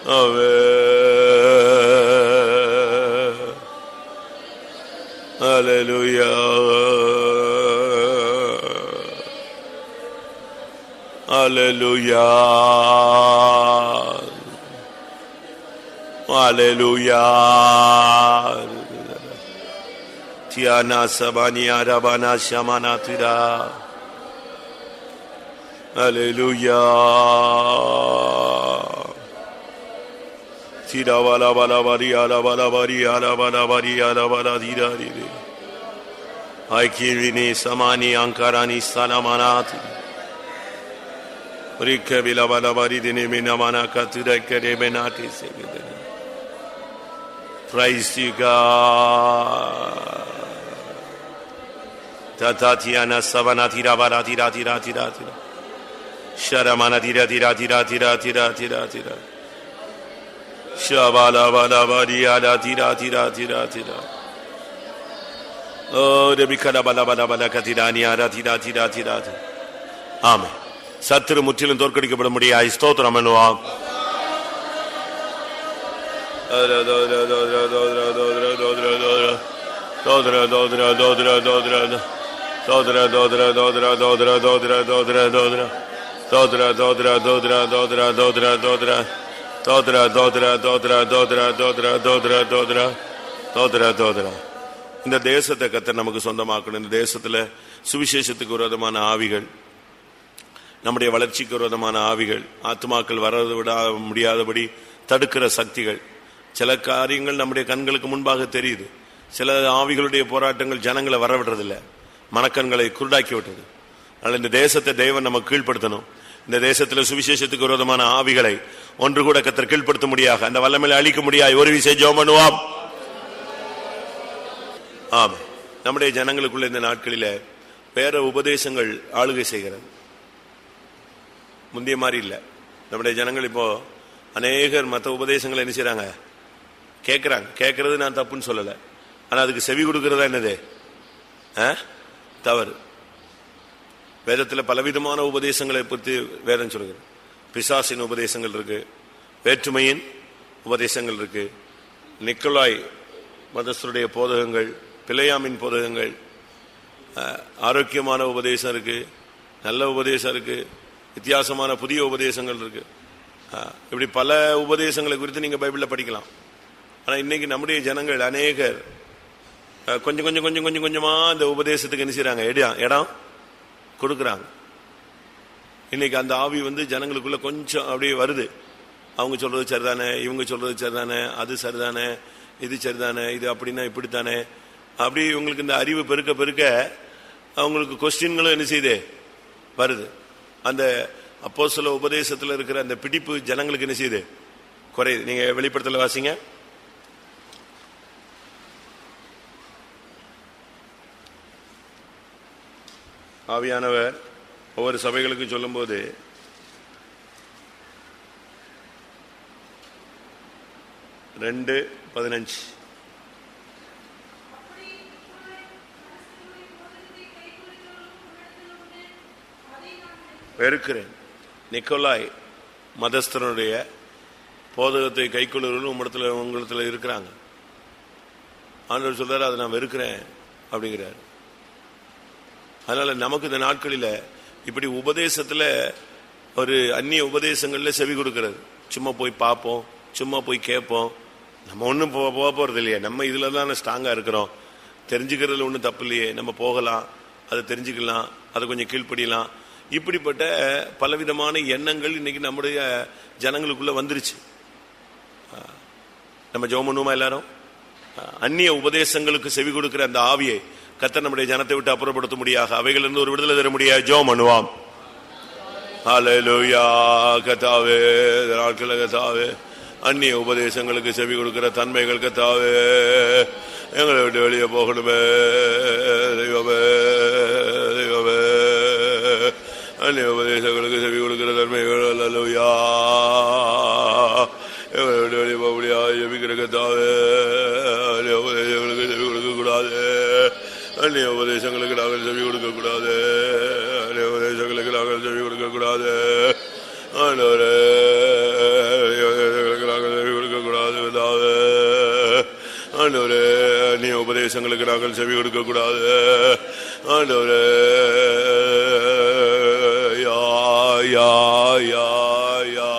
Ave. Aleluya. Aleluya. Aleluya. Tiana sabani arabana şamanatıra. Aleluya. Hallelujah. Tira bala bala bari ala bala bari ala bala bari ala bala dira dira. Ay kirvini samani ankarani salamanati. Rikka bila bala bari dini minamana katura kere benati segedeni. Praise you God. Tatatiana savana tira bala tira tira tira tira. Sharamana tira tira tira tira tira tira tira. Shabala bala bari ala tira tira tira tira. Oh, Rebikala bala bala bala katirani ala tira tira tira tira. ஆமென் சத்துரு முற்றிலும் தோற்கடிக்கப்பட முடியாது ஸ்தோத்திரம் பண்ணுவான் இந்த தேசத்தை கத்த நமக்கு சொந்தமாக்கணும். இந்த தேசத்துல சுவிசேஷத்துக்கு விரோதமான ஆவிகள் நம்முடைய வளர்ச்சிக்கு விரோதமான ஆவிகள் ஆத்மாக்கள் வர்றது விட முடியாதபடி தடுக்கிற சக்திகள். சில காரியங்கள் நம்முடைய கண்களுக்கு முன்பாக தெரியுது. சில ஆவிகளுடைய போராட்டங்கள் ஜனங்களை வரவிடுறதில்ல. மனக்கண்களை குருடாக்கி விட்டது. அதனால இந்த தேசத்தை தெய்வம் நம்ம கீழ்ப்படுத்தணும். இந்த தேசத்தில் சுவிசேஷத்துக்கு விரோதமான ஆவிகளை ஒன்று கூட கத்தர் கீழ்படுத்த முடியாது அந்த வல்லமையில அழிக்க முடியாது ஒரு விசை ஜோம் பண்ணுவாம். ஆமா நம்முடைய ஜனங்களுக்குள்ள இந்த நாட்களில வேற உபதேசங்கள் ஆளுகை செய்கிறது. முந்தைய மாதிரி இல்லை. நம்முடைய ஜனங்கள் இப்போ அநேகர் மற்ற உபதேசங்களை என்ன செய்யறாங்க கேட்குறாங்க கேட்கறது நான் தப்புன்னு சொல்லலை. ஆனால் அதுக்கு செவி கொடுக்கறதா என்னது? ஆ? தவறு. வேதத்தில் பலவிதமான உபதேசங்களை பற்றி வேதம் சொல்லுகிறது. பிசாசின் உபதேசங்கள் இருக்கு. வேற்றுமையின் உபதேசங்கள் இருக்கு. நிக்கலாய் மதஸ்தருடைய போதகங்கள் பிழையாமின் போதகங்கள் ஆரோக்கியமான உபதேசம் இருக்கு. நல்ல உபதேசம் இருக்கு. வித்தியாசமான புதிய உபதேசங்கள் இருக்கு. இப்படி பல உபதேசங்களை குறித்து நீங்கள் பைபிளில் படிக்கலாம். ஆனால் இன்னைக்கு நம்முடைய ஜனங்கள் அநேகர். கொஞ்சம் கொஞ்சம் கொஞ்சம் கொஞ்சம் கொஞ்சமாக அந்த உபதேசத்துக்கு என்ன செய்கிறாங்க இடம் இடம் கொடுக்குறாங்க. இன்னைக்கு அந்த ஆவி வந்து ஜனங்களுக்குள்ள கொஞ்சம் அப்படியே வருது. அவங்க சொல்றது சரிதானே இவங்க சொல்றது சரிதானே அது சரிதானே இது சரிதானே இது அப்படின்னா இப்படித்தானே. அப்படி இவங்களுக்கு இந்த அறிவு பெருக்க பெருக்க அவங்களுக்கு கொஸ்டின்களும் என்ன செய்யுது? வருது. அந்த அப்போ சில உபதேசத்தில் இருக்கிற அந்த பிடிப்பு ஜனங்களுக்கு என்ன செய்யுது? குறையுது. நீங்கள் வெளிப்படத்தில் வாசிங்க. ஆவியானவர் ஒவ்வொரு சபைகளுக்கு சொல்லும்போது ரெண்டு பதினஞ்சு. வெறுக்கிறேன். நிக்கோலாய் மதஸ்தனுடைய போதகத்தை கைக்கொள்ளுவர்கள் உம்மிடத்தில் உங்களிடத்தில் இருக்கிறாங்க. ஆண்டவர் சொல்றாரு அதை நான் வெறுக்கிறேன் அப்படிங்கிறார். அதனால நமக்கு இந்த நாட்களில் இப்படி உபதேசத்தில் ஒரு அந்நிய உபதேசங்கள்ல செவி கொடுக்கறது. சும்மா போய் பார்ப்போம் சும்மா போய் கேட்போம் நம்ம ஒன்றும் போக போக போகிறது இல்லையே. நம்ம இதில் தான் ஸ்ட்ராங்காக இருக்கிறோம். தெரிஞ்சுக்கிறதுல ஒன்றும் தப்பு இல்லையே. நம்ம போகலாம் அதை தெரிஞ்சுக்கலாம் அதை கொஞ்சம் கீழ்ப்படியலாம். இப்படிப்பட்ட பலவிதமான எண்ணங்கள் இன்னைக்கு நம்முடைய ஜனங்களுக்குள்ளே வந்துருச்சு. நம்ம ஜோம் பண்ணுவோமா எல்லாரும் அந்நிய உபதேசங்களுக்கு செவி கொடுக்கிற அந்த ஆவியை கத்தர் நம்முடைய ஜனத்தை விட்டு அப்புறப்படுத்த முடியாது அவைகளிலிருந்து ஒரு விடுதலை தர முடியாது. ஜோ மனுவாம் ஹalleluya கத்தாவே இந்த கத்தாவே அந்நிய உபதேசங்களுக்கு செவி கொடுக்கிற தன்மைகள் கத்தாவே எங்களை விட்டு வெளியே போகணுமே தெய்வமே தெய்வமே. அந்நிய உபதேசங்களுக்கு செவி கொடுக்கிற தன்மைகள் அல்லலுயா எங்களை விட்டு வெளியே போக முடியாது ஜெபிக்கிற கத்தாவே அந்நிய உபதேசங்களுக்கு நாங்கள் செவி கொடுக்கக்கூடாது அந்நிய உபதேசங்களுக்கு நாங்கள் செவி கொடுக்கக்கூடாது ஆண்டவரே, அந்நிய உபதேசங்களுக்கு நாங்கள் செவி கொடுக்க கூடாது ஆண்டவரே அந்நிய உபதேசங்களுக்கு நாங்கள் செவி கொடுக்கக்கூடாது ஆண்டவரே யா யா யா யா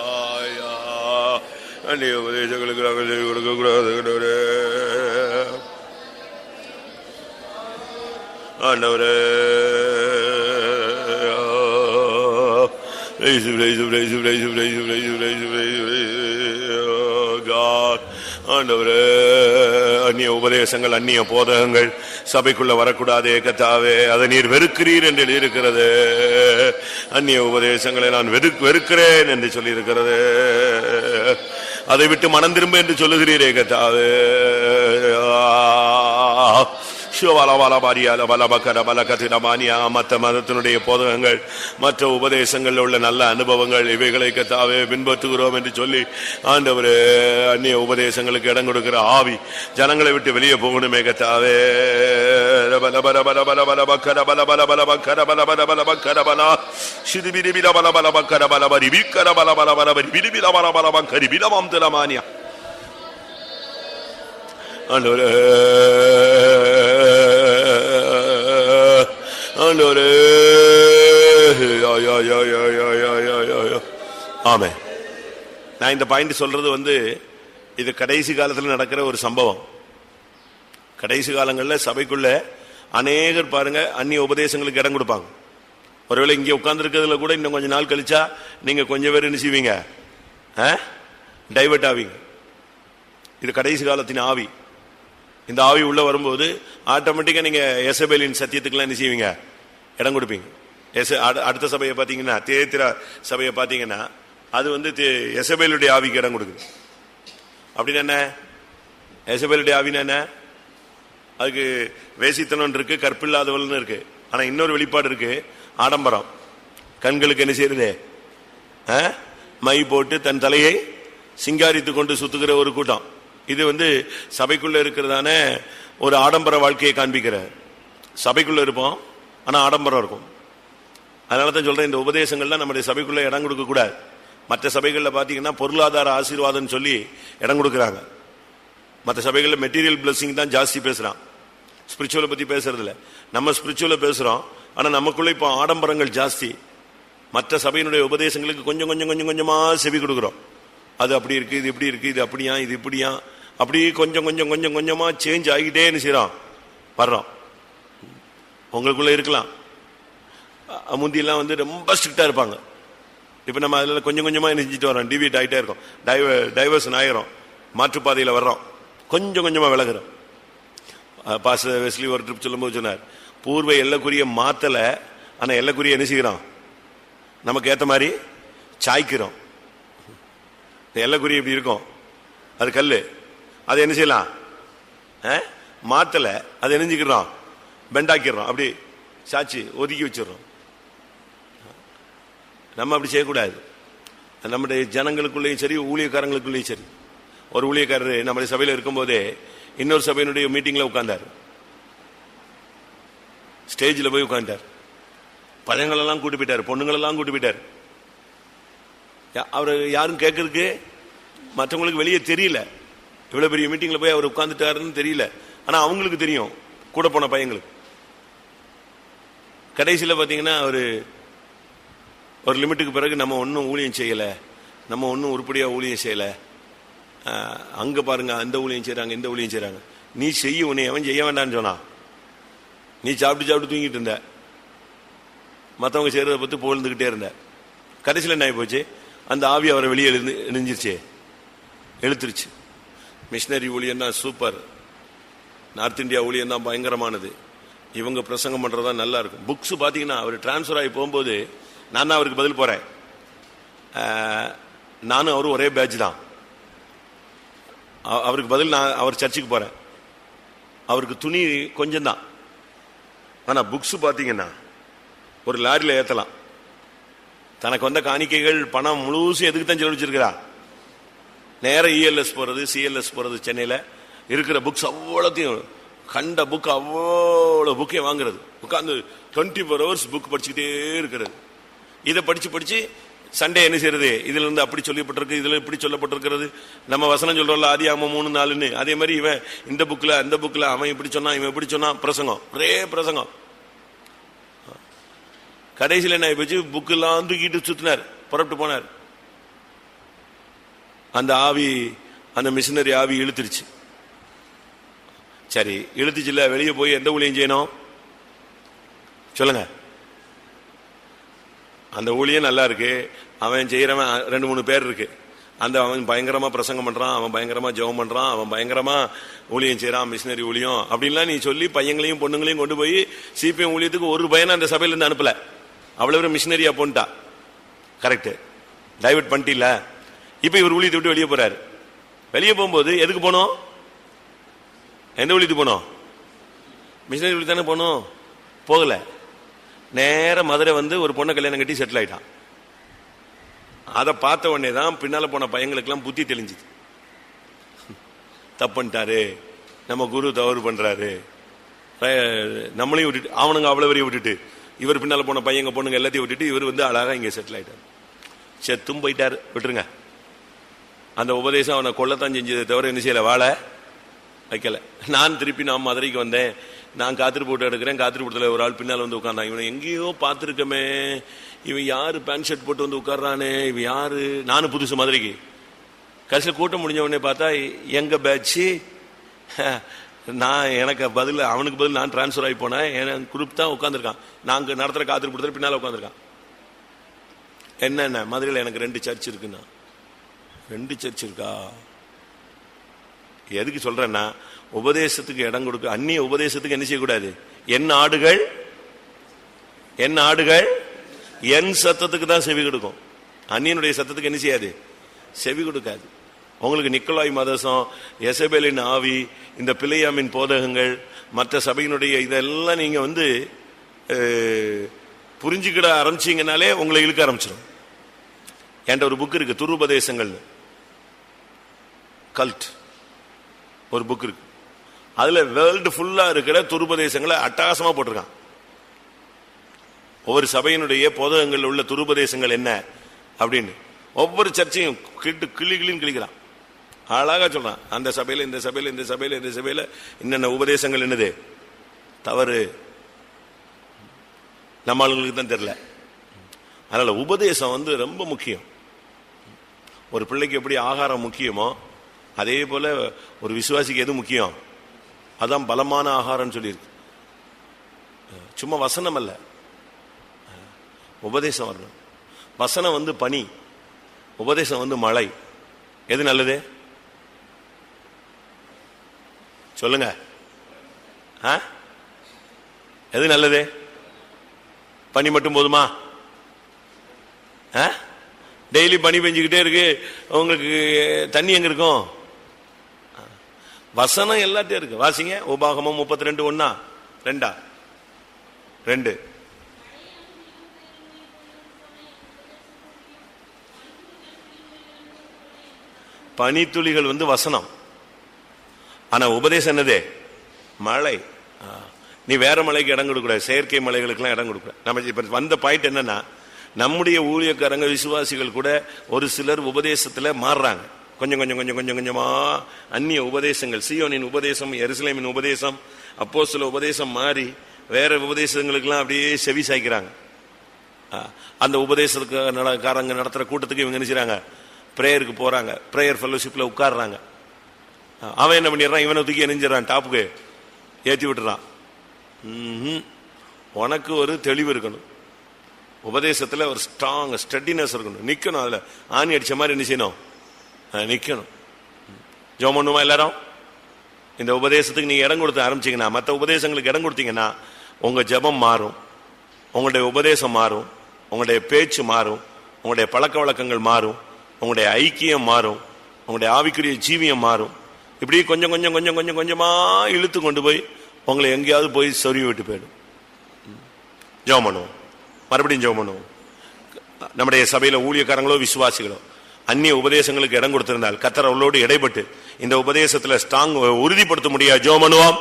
யா. அந்நிய Praise you, praise you, praise you, praise you, praise you, praise you, praise you, praise you, praise you, oh God. ஆண்டவரே அந்நிய உபதேசங்கள் அந்நிய போதகங்கள் சபைக்குள்ள வரக்கூடாதே கத்தாவே அதை நீர் வெறுக்கிறீர் என்று எழுதியிருக்கிறது அந்நிய உபதேசங்களை நான் வெறு வெறுக்கிறேன் என்று சொல்லியிருக்கிறது அதை விட்டு மனம் திரும்ப என்று சொல்லுகிறீரே கத்தாவே மதத்தினுடைய போதகங்கள் மற்ற உபதேசங்களில் உள்ள நல்ல அனுபவங்கள் இவைகளை கத்தாவே பின்பற்றுகிறோம் என்று சொல்லி ஆண்டவர் அந்நிய உபதேசங்களுக்கு இடம் கொடுக்கிற ஆவி ஜனங்களை விட்டு வெளியே போகணுமே கத்தாவே ஆண்டவர் ஆண்டவரே. ஆமே நான் இந்த பாயிண்ட் சொல்றது வந்து இது கடைசி காலத்தில் நடக்கிற ஒரு சம்பவம். கடைசி காலங்களில் சபைக்குள்ள அநேகர் பாருங்க அந்நிய உபதேசங்களுக்கு இடம் கொடுப்பாங்க. ஒருவேளை இங்கே உட்காந்துருக்கிறதுல கூட இன்னும் கொஞ்சம் நாள் கழிச்சா நீங்கள் கொஞ்சம் பேர் என்ன செய்வீங்க? டைவெர்ட் ஆவீங்க. இது கடைசி காலத்தின் ஆவி. இந்த ஆவி உள்ளே வரும்போது ஆட்டோமேட்டிக்கா நீங்கள் எசபேலின் சத்தியத்துக்குலாம் என்ன செய்வீங்க? இடம் கொடுப்பீங்க. எஸ் அடு- அடுத்த சபையை பார்த்தீங்கன்னா தேத்திரா சபையை பார்த்தீங்கன்னா அது வந்து தே- எசபேலுடைய ஆவிக்கு இடம் கொடுக்குது. அப்படின்னு என்ன? எசபேலுடைய ஆவின்னு என்ன? அதுக்கு வேசித்தனம் இருக்கு கற்பில்லாதவள்னு இருக்கு. ஆனா இன்னொரு வெளிப்பாடு இருக்கு ஆடம்பரம். கண்களுக்கு என்ன செய்யறது? ஆ? மை போட்டு தன் தலையை சிங்காரித்து கொண்டு சுத்துகிற ஒரு கூட்டம். இது வந்து சபைக்குள்ள இருக்கிறதான ஒரு ஆடம்பர வாழ்க்கையை காண்பிக்கிற. சபைக்குள்ள இருப்போம். ஆனால் ஆடம்பரம் இருக்கும். அதனால தான் சொல்கிறேன் இந்த உபதேசங்கள்லாம் நம்முடைய சபைக்குள்ளே இடம் கொடுக்கக்கூடாது மற்ற சபைகளில் பார்த்தீங்கன்னா பொருளாதார ஆசீர்வாதம் சொல்லி இடம் கொடுக்குறாங்க. மற்ற சபைகளில் மெட்டீரியல் பிளஸ்ஸிங் தான் ஜாஸ்தி பேசுகிறான் ஸ்பிரிச்சுவலை பற்றி பேசுறதில்ல. நம்ம ஸ்பிரிச்சுவலை பேசுகிறோம் ஆனால் நமக்குள்ளே இப்போ ஆடம்பரங்கள் ஜாஸ்தி. மற்ற சபையினுடைய உபதேசங்களுக்கு கொஞ்சம் கொஞ்சம் கொஞ்சம் கொஞ்சமாக செவி கொடுக்குறோம். அது அப்படி இருக்குது இது இப்படி இருக்குது இது அப்படியா இது இப்படியா அப்படி கொஞ்சம் கொஞ்சம் கொஞ்சம் கொஞ்சமாக சேஞ்ச் ஆகிட்டே செய்கிறோம் வர்றோம். உங்களுக்குள்ள இருக்கலாம். முந்தியெல்லாம் வந்து ரொம்ப ஸ்ட்ரிக்டா இருப்பாங்க. இப்போ நம்ம அதில் கொஞ்சம் கொஞ்சமாக என்ன செஞ்சுட்டு வரோம் டிவிட் ஆகிட்டே இருக்கோம். டைவ டைவர்ஷன் ஆகிறோம் மாற்றுப்பாதையில் வர்றோம். கொஞ்சம் கொஞ்சமாக விலகிறோம். பாச வெஸ்லி ஒரு ட்ரிப் சொல்லும்போது சொன்னார் பூர்வ எல்லக்குரிய மாற்றலை ஆனால் எல்லக்குரிய என்ன செய்கிறோம் நமக்கு ஏற்ற மாதிரி சாய்க்கிறோம். இந்த இப்படி இருக்கும். அது கல் அதை என்ன செய்யலாம்? மாற்றலை அதை எரிஞ்சுக்கிறோம் பெண்டாக்கிடுறோம் அப்படி சாச்சி ஒதுக்கி வச்சிடுறோம். நம்ம அப்படி செய்யக்கூடாது. நம்முடைய ஜனங்களுக்குள்ளேயும் சரி ஊழியக்காரங்களுக்குள்ளேயும் சரி. ஒரு ஊழியக்காரர் நம்முடைய சபையில் இருக்கும்போதே இன்னொரு சபையினுடைய மீட்டிங்கில் உட்கார்ந்தார். ஸ்டேஜில் போய் உட்கார்ந்தார். பழங்களெல்லாம் கூட்டி போயிட்டார் பொண்ணுங்களெல்லாம் கூட்டி போயிட்டார். அவர் யாரும் கேட்கறதுக்கு மற்றவங்களுக்கு வெளியே தெரியல. இவ்வளோ பெரிய மீட்டிங்கில் போய் அவர் உட்காந்துட்டாருன்னு தெரியல. ஆனால் அவங்களுக்கு தெரியும் கூட போன பையங்களுக்கு. கடைசியில் பார்த்தீங்கன்னா ஒரு ஒரு லிமிட்டுக்கு பிறகு நம்ம ஒன்றும் ஊழியம் செய்யலை நம்ம ஒன்றும் உருப்படியாக ஊழியம் செய்யலை. அங்கே பாருங்க அந்த ஊழியம் செய்கிறாங்க இந்த ஊழியம் செய்கிறாங்க நீ செய்ய உன்னை அவன் செய்ய வேண்டாம்னு சொன்னான் நீ சாப்பிட்டு சாப்பிட்டு தூங்கிட்டு இருந்த. மற்றவங்க செய்கிறத பற்றி புகழ்ந்துக்கிட்டே இருந்த. கடைசியில் என்ன ஆகி போச்சு அந்த ஆவி அவரை வெளியே எழுந்து எழுந்திருச்சு எழுத்துருச்சு. மிஷினரி ஊழியம் தான் சூப்பர். நார்த் இந்தியா ஊழியம் தான் பயங்கரமானது. இவங்க பிரசங்கம் பண்றதா நல்லா இருக்கும் புக்ஸ் பாத்தீங்கன்னா அவர் டிரான்ஸ்ஃபர் ஆகி போகும்போது நான் தான் அவருக்கு பதில் போறேன். நானும் அவரும் ஒரே பேட்ச் தான். அவருக்கு பதில் நான் அவர் சர்ச்சுக்கு போறேன். அவருக்கு துணி கொஞ்சம் தான். ஆனா புக்ஸ் பாத்தீங்கன்னா ஒரு லாரியில ஏத்தலாம். தனக்கு வந்த காணிக்கைகள் பணம் முழுசும் எதுக்கு தான் செலவழிச்சிருக்கிறா நேராக இஎல்எஸ் போறது சிஎல்எஸ் போறது சென்னையில இருக்கிற புக்ஸ் அவ்வளோத்தையும் கண்ட புக் அவ்வளோ புக்கே வாங்குறது. உட்காந்து டுவெண்ட்டி ஃபோர் ஹவர்ஸ் புக் படிச்சுக்கிட்டே இருக்கிறது. இதை படித்து படித்து சண்டே என்ன செய்யறது? இதுல இருந்து அப்படி சொல்லப்பட்டிருக்கு இதுல இப்படி சொல்லப்பட்டிருக்கிறது. நம்ம வசனம் சொல்றோம்ல ஆதி ஆமா மூணு நாலுன்னு. அதே மாதிரி இவன் இந்த புக்ல அந்த புக்ல அவன் இப்படி சொன்னான் இவன் இப்படி சொன்னான் பிரசங்கம். ஒரே பிரசங்கம். கடைசியில் என்ன ஆகி போச்சு புக்கெல்லாம் தூக்கிட்டு சுத்தினார். புறப்பட்டு போனார். அந்த ஆவி அந்த மிஷினரி ஆவி இழுத்துருச்சு. சரி இழுத்துச்சுல வெளியே போய் எந்த ஊழியம் செய்யணும்? சொல்லுங்க. அந்த ஊழியம் நல்லா இருக்கு. அவன் செய்யறவன் ரெண்டு மூணு பேர் இருக்கு. அந்த அவன் பயங்கரமா பிரசங்கம் பண்றான் அவன் பயங்கரமா ஜெபம் பண்றான் அவன் பயங்கரமா ஊழியம் செய்யறான் மிஷினரி ஊழியம். அப்படின்லாம் நீ சொல்லி பையங்களையும் பொண்ணுங்களையும் கொண்டு போய் சிபிஎம் ஊழியத்துக்கு ஒரு பையனை அந்த சபையில இருந்து அனுப்பல. அவ்வளவு மிஷினரியா போன்ட்டா. கரெக்ட் டைவர்ட் பண்ணிட்டில இப்ப இவர் ஊழியத்தை விட்டு வெளியே போறாரு. வெளியே போகும்போது எதுக்கு போனோம்? எந்த ஊழியத்துக்கு போனோம்? மிஷினரி வழி தானே போனோம்? போகல. நேர மதுரை வந்து ஒரு பொண்ணை கல்யாணம் கட்டி செட்டில் ஆயிட்டான். அதை பார்த்த உடனே தான் பின்னால் போன பையங்களுக்கெல்லாம் புத்தி தெளிஞ்சுது. தப்பு பண்ணிட்டாரு. நம்ம குரு தவறு பண்ணுறாரு நம்மளையும் விட்டுட்டு அவனுங்க அவ்வளோ வரையும் விட்டுட்டு இவர் பின்னால் போன பையங்க பொண்ணுங்க எல்லாத்தையும் விட்டுட்டு இவர் வந்து அழகாக இங்கே செட்டில் ஆகிட்டார் செத்தும் போயிட்டார். விட்டுருங்க. அந்த உபதேசம் அவனை கொல்லத்தான் செஞ்சதை தவிர என்ன செய்யலை? வாழ. வைக்கல. நான் திருப்பி நான் மதுரைக்கு வந்தேன். நான் காத்திரி போட்டு எடுக்கிறேன். காத்திரி போட்டத்தில் ஒரு ஆள் பின்னால் வந்து உட்கார்ந்தான். இவனை எங்கேயோ பார்த்துருக்கமே. இவன் யாரு பேண்ட் ஷர்ட் போட்டு வந்து உட்கார்றானே? இவன் யாரு? நானும் புதுசு மதுரைக்கு. கடைசியில் கூட்டம் முடிஞ்ச உடனே பார்த்தா எங்க பேட்ச் நான் எனக்கு பதில் அவனுக்கு பதில் நான் டிரான்ஸ்ஃபர் ஆகி போனேன். என் குரூப் தான் உட்காந்துருக்கான் நாங்கள் நடத்துகிற காத்திரி போட்டத்தில் பின்னால் உட்காந்துருக்கான் என்னென்ன? மதுரையில் எனக்கு ரெண்டு சர்ச் இருக்குண்ணா ரெண்டு சர்ச் இருக்கா? எதுக்கு சொல்றேன்னா உபதேசத்துக்கு இடம் கொடுக்க அந்நிய உபதேசத்துக்கு என்ன செய்யக்கூடாது? என் ஆடுகள் என் ஆடுகள் என் சத்தத்துக்கு தான் செவி கொடுக்கும். அந்நியனுடைய சத்தத்துக்கு என்ன செய்யாது? செவி கொடுக்காது. உங்களுக்கு நிக்கலாய் மதசம் எசபேலின் ஆவி இந்த பிள்ளையாமின் போதகங்கள் மற்ற சபையினுடைய இதெல்லாம் நீங்க வந்து புரிஞ்சுக்கிட ஆரம்பிச்சிங்கனாலே உங்களை இழுக்க ஆரம்பிச்சிடும் என்கிட்ட ஒரு புக் இருக்கு துருபதேசங்கள்னு. கல்ட் ஒரு புக் இருக்கு. அதுல வேர்ல்டு ஃபுல்லா இருக்கிற துருபதேசங்களை அட்டகாசமா போட்டிருக்கான். ஒவ்வொரு சபையினுடைய போதகங்கள் உள்ள துருபதேசங்கள் என்ன அப்படின்னு. ஒவ்வொரு சர்ச்சையும் கிட்டு கிளி கிளின்னு கிளிக்கிறான் அழகா சொல்றான். அந்த சபையில இந்த சபையில இந்த சபையில இந்த சபையில என்னென்ன உபதேசங்கள் என்னது? தவறு. நம்ம ஆளுங்களுக்கு தான் தெரியல. அதனால உபதேசம் வந்து ரொம்ப முக்கியம். ஒரு பிள்ளைக்கு எப்படி ஆகாரம் முக்கியமோ அதே போல ஒரு விசுவாசிக்கு எது முக்கியம்? அதான் பலமான ஆகாரம்னு சொல்லியிருக்கு. சும்மா வசனம் அல்ல. உபதேசம் வரணும். வசனம் வந்து பனி உபதேசம் வந்து மழை. எது நல்லது? சொல்லுங்க. ஆ? எது நல்லது? பனி மட்டும் போதுமா? டெய்லி பனி பெஞ்சுக்கிட்டே இருக்கு. உங்களுக்கு தண்ணி எங்க இருக்கும்? வசனம் எல்லாத்தையும் இருக்கு. வாசிங்க. உபாகமம் முப்பத்தி ரெண்டு ஒன்னா ரெண்டா? ரெண்டு. பனித்துளிகள் வந்து வசனம். ஆனா உபதேசம் என்னதே? மழை. நீ வேற மலைக்கு இடம் கொடுக்கூடாது செயற்கை மலைகளுக்கெல்லாம் இடம் கொடுக்கூடாது நம்ம இப்ப வந்த பாயிண்ட் என்னன்னா நம்முடைய ஊழியக்காரங்க விசுவாசிகள் கூட ஒரு சிலர் உபதேசத்துல மாறுறாங்க. கொஞ்சம் கொஞ்சம் கொஞ்சம் கொஞ்சம் கொஞ்சமா அந்நிய உபதேசங்கள் சியோனின் உபதேசம் எருசலேமின் உபதேசம் அப்போ சில உபதேசம் மாறி வேற உபதேசங்களுக்கெல்லாம் அப்படியே செவி சாய்க்கிறாங்க. ஆ, அந்த உபதேசத்துக்கு நடக்காரங்க காரங்க கூட்டத்துக்கு இவங்க நினைச்சாங்க ப்ரேயருக்கு போகிறாங்க போறாங்க ஃபெல்லோஷிப்பில் ஃபெல்லோஷிப்ல அவன் என்ன பண்ணிடுறான்? இவனை தூக்கி எரிஞ்சிடறான் டாப்புக்கு. ஏற்றி விட்டுறான். உனக்கு ஒரு தெளிவு இருக்கணும். உபதேசத்தில் ஒரு ஸ்ட்ராங் ஸ்டடினஸ் இருக்கணும். நிற்கணும் அதில். ஆணி அடிச்ச மாதிரி என்ன செய்யணும்? நிற்கணும் ஜோம் பண்ணுமா எல்லாரும் இந்த உபதேசத்துக்கு நீங்கள் இடம் கொடுத்து ஆரம்பிச்சீங்கன்னா மற்ற உபதேசங்களுக்கு இடம் கொடுத்தீங்கன்னா உங்கள் ஜெபம் மாறும் உங்களுடைய உபதேசம் மாறும் உங்களுடைய பேச்சு மாறும் உங்களுடைய பழக்க வழக்கங்கள் மாறும் உங்களுடைய ஐக்கியம் மாறும் உங்களுடைய ஆவிக்குரிய ஜீவியம் மாறும் இப்படி கொஞ்சம் கொஞ்சம் கொஞ்சம் கொஞ்சம் கொஞ்சமாக இழுத்து கொண்டு போய் உங்களை எங்கேயாவது போய் சொருவி விட்டு போயிடும் ஜெபம் பண்ணுவோம் மறுபடியும் ஜெபம் பண்ணுவோம் நம்முடைய சபையில் ஊழியக்காரங்களோ விசுவாசிகளோ அந்நிய உபதேசங்களுக்கு இடம் கொடுத்திருந்தால் கத்தர் அவளோடு இடைப்பட்டு இந்த உபதேசத்துல ஸ்ட்ராங் உறுதிப்படுத்த முடியாது ஜோ மனுவாம்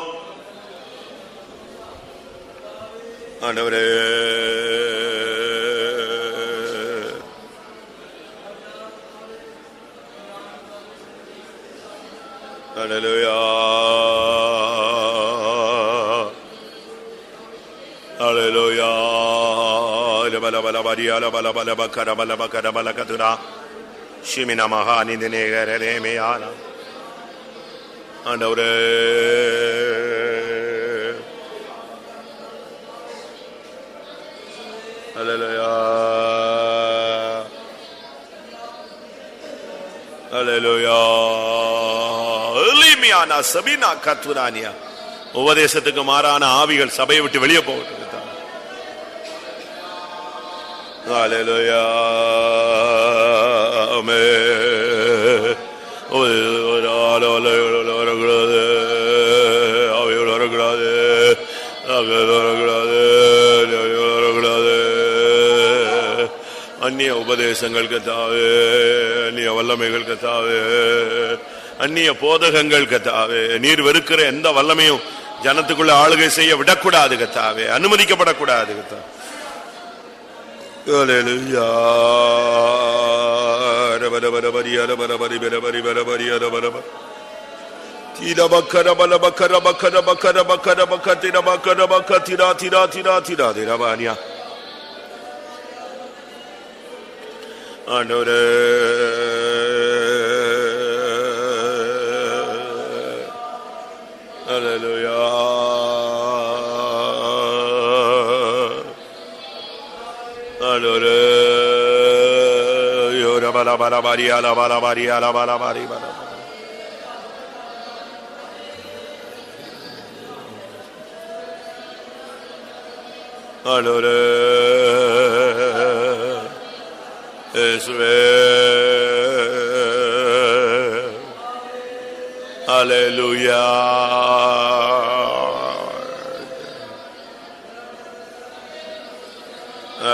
ஆண்டவரே Hallelujah. Hallelujah. பல பல bala பல பல bala பல bala bakara ஷிமின மகா நிதினேகரேமையான ஆண்டவரே அலலையா அலலுயா எளிமையானா சபினா கத்துரானியா உபதேசத்துக்கு மாறான ஆவிகள் சபையை விட்டு வெளியே போட்டு அலலுயா வரக்கூடாது வரக்கூடாது வரக்கூடாது வரக்கூடாது அந்நிய உபதேசங்கள் கத்தாவே அந்நிய வல்லமைகள் கத்தாவே அந்நிய போதகங்கள் கத்தாவே நீர் வெறுக்கிற எந்த வல்லமையும் ஜனத்துக்குள்ள ஆளுகை செய்ய விடக்கூடாது கத்தாவே அனுமதிக்கப்படக்கூடாது கத்தா bara bara bara yara bara bara bara bara bara bara yara bara bara tira bakara bala bakara bakara bakara bakara bakara bakara bakara tira tira tira tira tira bania anore bala bala bari ala bala bari ala bala bari bala Alore Israel alleluia,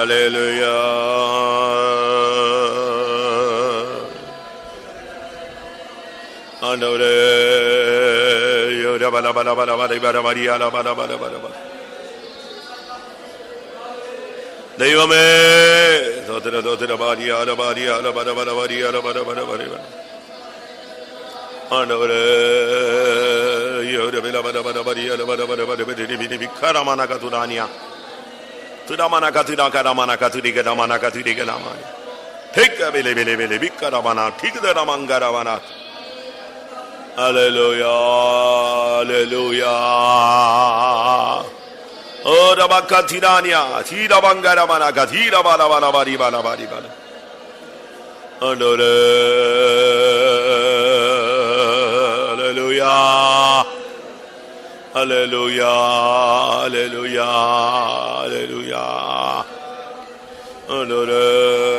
alleluia. bala bala bala bara maria la bala bala bala bala ദൈവമേ തോത്തിര തോത്തിര ബാരിയ അല ബാരിയ അല ബല ബല ബാരിയ അല ബല ബല ബല ബല ஆண்டவரே ठीक है बेले बेले बेले बिक रमाना ठीक दे रमांगा रमाना Hallelujah. Hallelujah. Oh, Rabakatirania. Hallelujah. Hallelujah. Hallelujah. Hallelujah. Hallelujah.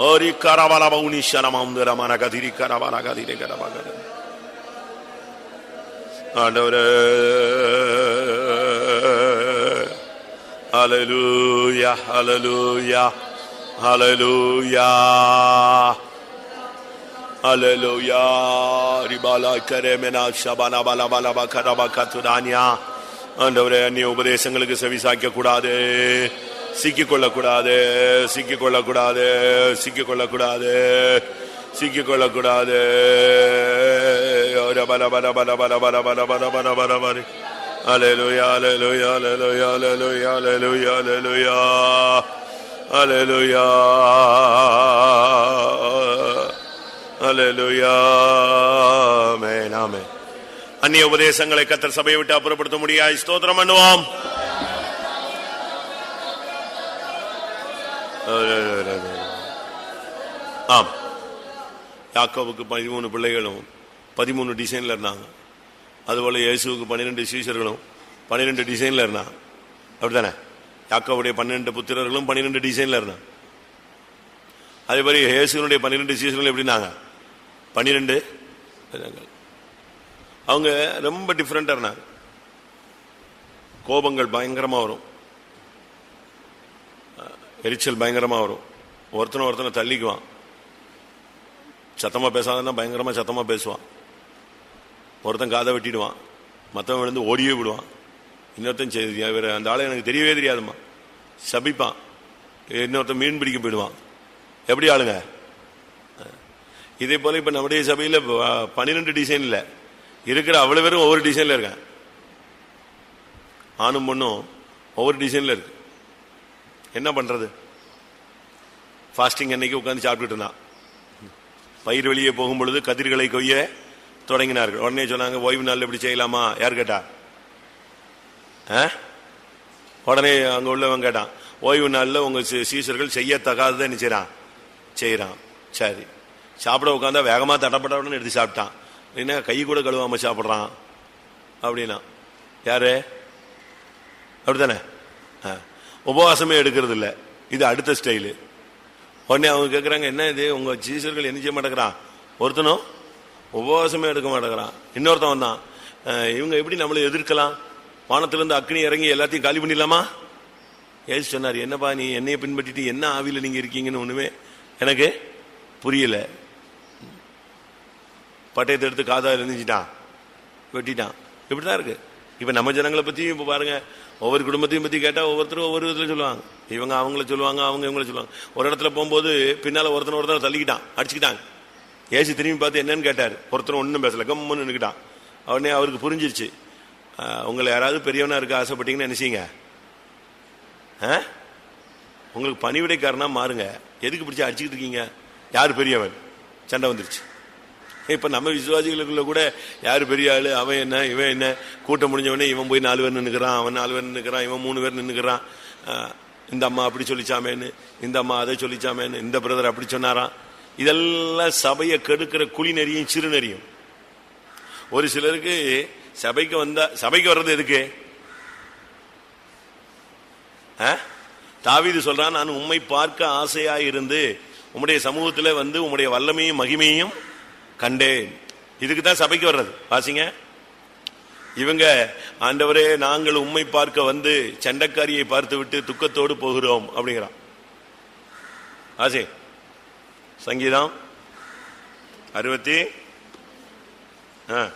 Hari কারাবালা বা উনিশ সারা মামদেরা মারা গাধিরি কারাবালা গাধিরে কারাবা গাধি Adore hallelujah hallelujah hallelujah hallelujah ரிபாலா கரேமெனா ஷபானா பாலா பாலா பா கரபா கத்துடானியா ஆண்டவரே அந்நிய உபதேசங்களுக்கு செவிசாய்க்க கூடாது சிக்கிக்கொள்ளக்கூடாது சிக்கிக்கொள்ளக்கூடாது சிக்கிக்கொள்ளக்கூடாது சிக்கிக்கொள்ளக்கூடாது பல பல பல பல பல பல பல பல பல பல Aleluya, aleluya, aleluya, aleluya, aleluya, aleluya. Aleluya. Aleluya. Amén, amén. அந்நிய உபதேசங்களை கத்தர் சபையை விட்டு அப்புறப்படுத்த முடியாது ஸ்தோத்திரம் பண்ணுவோம் ஆம் யாக்கோவுக்கு பதிமூணு பிள்ளைகளும் பதிமூணு டிசைன்ல இருந்தாங்க அதுபோல இயேசுவுக்கு பன்னிரெண்டு சீசர்களும் பன்னிரெண்டு டிசைன்ல இருந்தா அப்படித்தானே? யாக்கோவுடைய பன்னிரெண்டு புத்திரர்களும் பன்னிரெண்டு டிசைன்ல இருந்தாங்க அதே மாதிரி இயேசுனுடைய பன்னிரெண்டு சீசர்கள் எப்படின்னாங்க? பன்னிரெண்டு அவங்க ரொம்ப டிஃப்ரெண்டா இருந்தாங்க. கோபங்கள் பயங்கரமா வரும். எரிச்சல் பயங்கரமா வரும். ஒருத்தனை ஒருத்தனை தள்ளிக்குவான். சத்தமா பேசாதன்னா பயங்கரமா சத்தமா பேசுவான். ஒருத்தன் காதை வெட்டிடுவான். மற்றவன் விழுந்து ஓடியே விடுவான். இன்னொருத்தன் செய்ய அந்த ஆளை எனக்கு தெரியவே தெரியாதுமா சபிப்பான். இன்னொருத்தன் மீன் பிடிக்க போயிடுவான். எப்படி ஆளுங்க? இதே போல் இப்போ நம்முடைய சபையில் பன்னிரெண்டு டிசைனில் இருக்கிற அவ்வளோ பேரும் ஒவ்வொரு டிசைனில் இருக்கேன் ஆணும் பொண்ணும் ஒவ்வொரு டிசைனில் இருக்கு. என்ன பண்ணுறது ஃபாஸ்டிங் அன்னைக்கு உட்காந்து சாப்பிட்டுட்டு இருந்தான். பயிர் வெளியே போகும் பொழுது கதிர்களை கொய்ய தொடங்கினார்கள். உடனே சொன்னாங்க ஓய்வு நாள் எப்படி செய்யலாமா? யார் கேட்டா? ஆ? உடனே அங்கே உள்ளவன் கேட்டான். ஓய்வு நாளில் உங்கள் சீசர்கள் செய்யத்தகாததை என்ன செய்கிறான் செய்கிறான் சரி. சாப்பிட உட்காந்தா வேகமாக தடப்படன்னு எடுத்து சாப்பிட்டான். என்ன கை கூட கழுவாமல் சாப்பிட்றான்? அப்படின்னா. யாரு? அப்படித்தானே? ஆ. உபவாசமே எடுக்கிறது இல்லை இது அடுத்த ஸ்டைலு உடனே அவங்க கேட்குறாங்க என்ன இது? உங்கள் சீசர்கள் என்ன செய்ய மாட்டேங்கிறான்? ஒருத்தனும் உபவாசமே எடுக்க மாட்டேங்கிறான். இன்னொருத்தன் வந்தான் இவங்க எப்படி நம்மளை எதிர்க்கலாம்? வானத்திலிருந்து அக்னி இறங்கி எல்லாத்தையும் காலி பண்ணிடலாமா? ஏசு சொன்னார் என்னப்பா நீ என்னையை பின்பற்றிட்டு என்ன ஆவியில் நீங்கள் இருக்கீங்கன்னு ஒன்றுமே எனக்கு புரியல. பட்டயத்தை எடுத்து காதாக இருந்துச்சுட்டான் வெட்டிட்டான். இப்படி தான் இருக்குது இப்போ நம்ம ஜனங்களை பற்றியும் இப்போ பாருங்க ஒவ்வொரு குடும்பத்தையும் பற்றி கேட்டா ஒவ்வொருத்தரும் ஒவ்வொரு விதத்தில் சொல்லுவாங்க. இவங்க அவங்கள சொல்லுவாங்க அவங்க இவங்கள சொல்லுவாங்க. ஒரு இடத்துல போகும்போது பின்னால் ஒருத்தனை ஒருத்தனை தள்ளிக்கிட்டான் அடிச்சுக்கிட்டாங்க. ஏசி திரும்பி பார்த்து என்னன்னு கேட்டார். ஒருத்தர் ஒன்றும் பேசல. கம்முன்னு நின்றுக்கிட்டான் உடனே அவருக்கு புரிஞ்சிருச்சு. உங்களை யாராவது பெரியவனா இருக்க ஆசைப்பட்டீங்கன்னா என்ன உங்களுக்கு பணிவிடைக்காரனா மாறுங்க. எதுக்கு பிடிச்சி அடிச்சுக்கிட்டு இருக்கீங்க? யார் பெரியவன்? சண்டை வந்துருச்சு. இப்ப நம்ம விசுவாசிகளுக்குள்ள கூட யாரு பெரிய ஆளு? அவன் என்ன? இவன் என்ன? கூட்டம் முடிஞ்சவனே இவன் போய் நாலு பேர் நின்றுக்கிறான் அவன் நாலு பேர் நின்றுக்கிறான் இவன் மூணு பேர் நின்றுக்கிறான் இந்த அம்மா அப்படி சொல்லிச்சாமேன்னு இந்த அம்மா அதை சொல்லிச்சாமேன்னு இந்த பிரதர் அப்படி சொன்னாரான் இதெல்லாம் சபையை கெடுக்கிற குழி நெறியும் சிறுநெறியும். ஒரு சிலருக்கு சபைக்கு வந்தா சபைக்கு வர்றது எதுக்கு? ஆ? சொல்றான் நான் உண்மை பார்க்க ஆசையா இருந்து உம்முடைய சமூகத்தில் வந்து உம்முடைய வல்லமையும் மகிமையும் கண்டேன். இதுக்கு தான் சபைக்கு வர்றது. வாசிங்க. இவங்க ஆண்டவரே நாங்கள் உண்மை பார்க்க வந்து சண்டைக்காரியை பார்த்து விட்டு துக்கத்தோடு போகிறோம் அப்படிங்கிறான். ஆசை சங்கீதம் அறுபத்தி ஆ.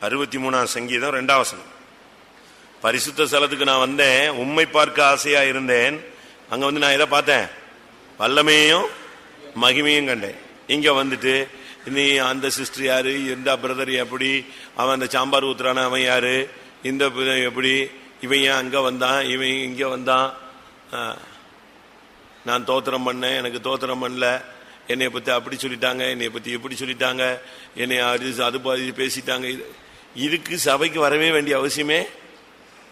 அறுபத்தி மூணாம் சங்கீதம் ரெண்டாவசனம் பரிசுத்த ஸ்தலத்துக்கு நான் வந்தேன் உண்மை பார்க்க ஆசையா இருந்தேன். அங்க வந்து நான் எதை பார்த்தேன்? வல்லமையும் மகிமையும் கண்டேன். இங்க வந்துட்டு நீ அந்த சிஸ்டர் யாரு? இந்த பிரதர் எப்படி? அவன் அந்த சாம்பார் ஊத்துறான? அவன் யாரு? இந்த எப்படி? இவன் ஏன் அங்கே வந்தான்? இவன் இங்கே வந்தான். நான் தோத்திரம் பண்ணேன். எனக்கு தோத்திரம் பண்ணல. என்னை பற்றி அப்படி சொல்லிட்டாங்க. என்னை பற்றி எப்படி சொல்லிட்டாங்க. என்னை அது அது பாதி பேசிட்டாங்க. இது- இதுக்கு சபைக்கு வரவே வேண்டிய அவசியமே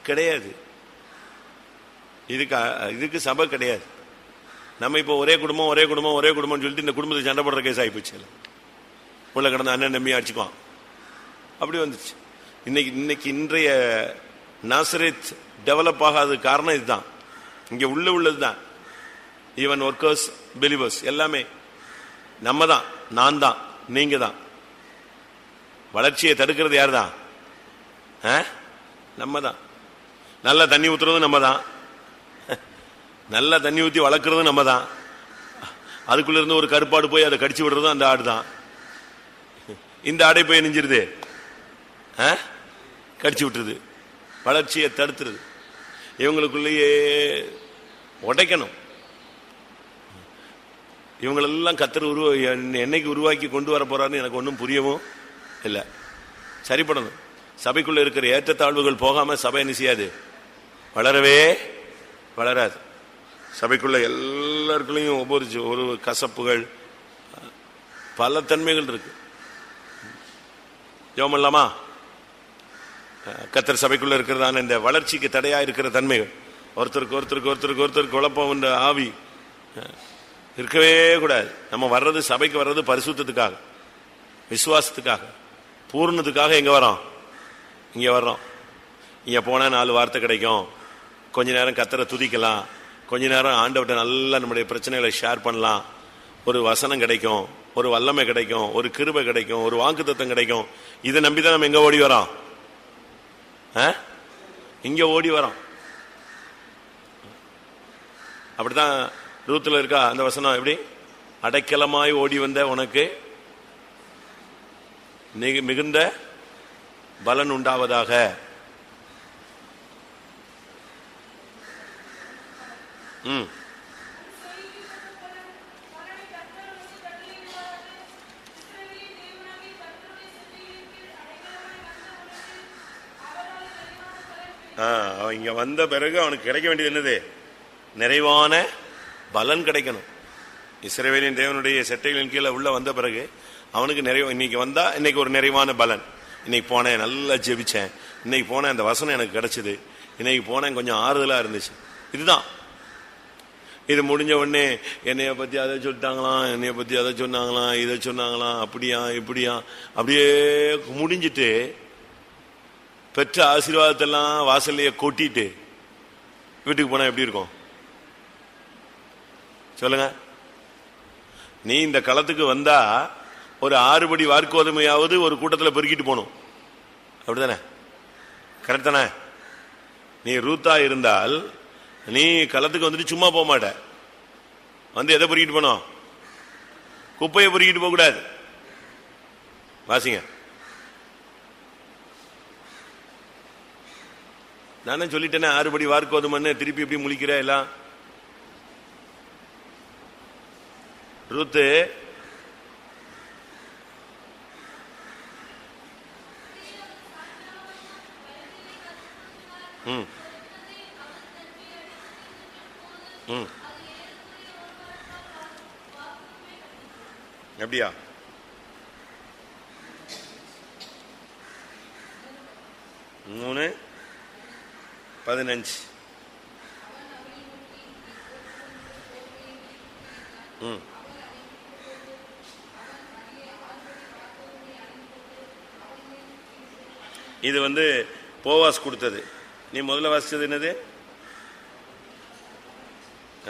கிடையாது. இதுக்கு இதுக்கு சபை கிடையாது. நம்ம இப்போ ஒரே குடும்பம் ஒரே குடும்பம் ஒரே குடும்பம்னு சொல்லிட்டு இந்த குடும்பத்தை சண்டை போடுற கேஸ் ஆகிப்போச்சு உள்ள கிடந்த அண்ணன் நம்பி அடிச்சுக்குவான். அப்படி வந்துச்சு. இன்னைக்கு இன்னைக்கு இன்றைய நாசரித் டெவலப் ஆகாத காரணம் இதுதான். இங்கே உள்ள உள்ளதுதான். ஈவன் ஒர்க்கர்ஸ் பிலிவர்ஸ் எல்லாமே நம்ம தான் நான் தான் நீங்க தான் வளர்ச்சியை தடுக்கிறது யார் தான் நம்ம தான் நல்ல தண்ணி ஊற்றுறதும் நம்ம தான் நல்ல தண்ணி ஊற்றி வளர்க்குறதும் நம்ம தான் அதுக்குள்ளேருந்து ஒரு கருப்பாடு போய் அதை கடிச்சு விடுறதும் அந்த ஆடு தான் இந்த ஆடை போய் நெஞ்சிருது கடிச்சு விட்டுருது. வளர்ச்சியை தடுத்துருது. இவங்களுக்குள்ளேயே உடைக்கணும். இவங்களெல்லாம் கத்தர் உருவ என்னைக்கு உருவாக்கி கொண்டு வர போறாருன்னு எனக்கு ஒன்றும் புரியவும் இல்லை. சரிப்படணும். சபைக்குள்ளே இருக்கிற ஏற்றத்தாழ்வுகள் போகாமல் சபை என்ன செய்யாது? வளரவே வளராது. சபைக்குள்ள எல்லாருக்குள்ளேயும் ஒவ்வொரு ஒரு கசப்புகள் பல தன்மைகள் இருக்கு. ஜோமல்லாமா கத்தர் சபைக்குள்ள இருக்கிறதான இந்த வளர்ச்சிக்கு தடையா இருக்கிற தன்மைகள். ஒருத்தருக்கு ஒருத்தருக்கு ஒருத்தருக்கு ஒருத்தருக்கு குழப்பம் என்ற ஆவி. இருக்கவே கூடாது. நம்ம வர்றது சபைக்கு வர்றது பரிசுத்தத்துக்காக விசுவாசத்துக்காக பூர்ணத்துக்காக எங்க வரோம் இங்க வர்றோம். இங்க போனா நாலு வார்த்தை கிடைக்கும். கொஞ்ச நேரம் கத்தரை துதிக்கலாம். கொஞ்ச நேரம் ஆண்டவட்ட நல்லா நம்முடைய பிரச்சனைகளை ஷேர் பண்ணலாம். ஒரு வசனம் கிடைக்கும் ஒரு வல்லமை கிடைக்கும் ஒரு கிருபை கிடைக்கும் ஒரு வாக்குத்தத்தம் கிடைக்கும். இதை நம்பிதான் நம்ம எங்க ஓடி வரோம் இங்க ஓடி வரோம். அப்படித்தான் ரூத்துல இருக்கா அந்த வசனம் எப்படி? அடைக்கலமாய் ஓடி வந்த உனக்கு மிகு- மிகுந்த பலன் உண்டாவதாக. ம். அவன் இங்கே வந்த பிறகு அவனுக்கு கிடைக்க வேண்டியது என்னது? நிறைவான பலன் கிடைக்கணும். இஸ்ரேவேலின் தேவனுடைய செட்டைகளின் கீழே உள்ளே வந்த பிறகு அவனுக்கு நிறைவு இன்னைக்கு வந்தால் இன்னைக்கு ஒரு நிறைவான பலன். இன்னைக்கு போனேன் நல்லா ஜெபிச்சேன். இன்னைக்கு போனேன் அந்த வசனம் எனக்கு கிடச்சிது. இன்னைக்கு போனேன் கொஞ்சம் ஆறுதலாக இருந்துச்சு. இதுதான். இது முடிஞ்ச உடனே என்னைய பற்றி அதை சொல்லிட்டாங்களாம் என்னைய பற்றி அதை சொன்னாங்களாம் இதை சொன்னாங்களாம் அப்படியா இப்படியா அப்படியே முடிஞ்சிட்டு பெற்ற ஆசீர்வாதத்தெல்லாம் வாசல்லையே கொட்டிட்டு வீட்டுக்கு போனா எப்படி இருக்கும்? சொல்லுங்க. நீ இந்த களத்துக்கு வந்தா ஒரு ஆறுபடி வார்க்கோதுமையாவது ஒரு கூட்டத்தில் பெருக்கிட்டு போகணும். அப்படிதானே கரெக்ட் தானே? நீ ரூத்தா இருந்தால் நீ களத்துக்கு வந்துட்டு சும்மா போக மாட்ட. வந்து எதை பொறுக்கிட்டு போனோம் குப்பையை பொறுக்கிட்டு போகக்கூடாது. வாசிங்க. நானும் சொல்லிட்டேனே ஆறுபடி வார்க்கோதுமன்னு திருப்பி எப்படி முழிக்கிற எல்லாம். ரூத்து. ம். ம். எப்படியா? மூணு. பதினஞ்சு. ம். இது வந்து போவாஸ் கொடுத்தது. நீ முதல்ல வாசித்தது என்னது?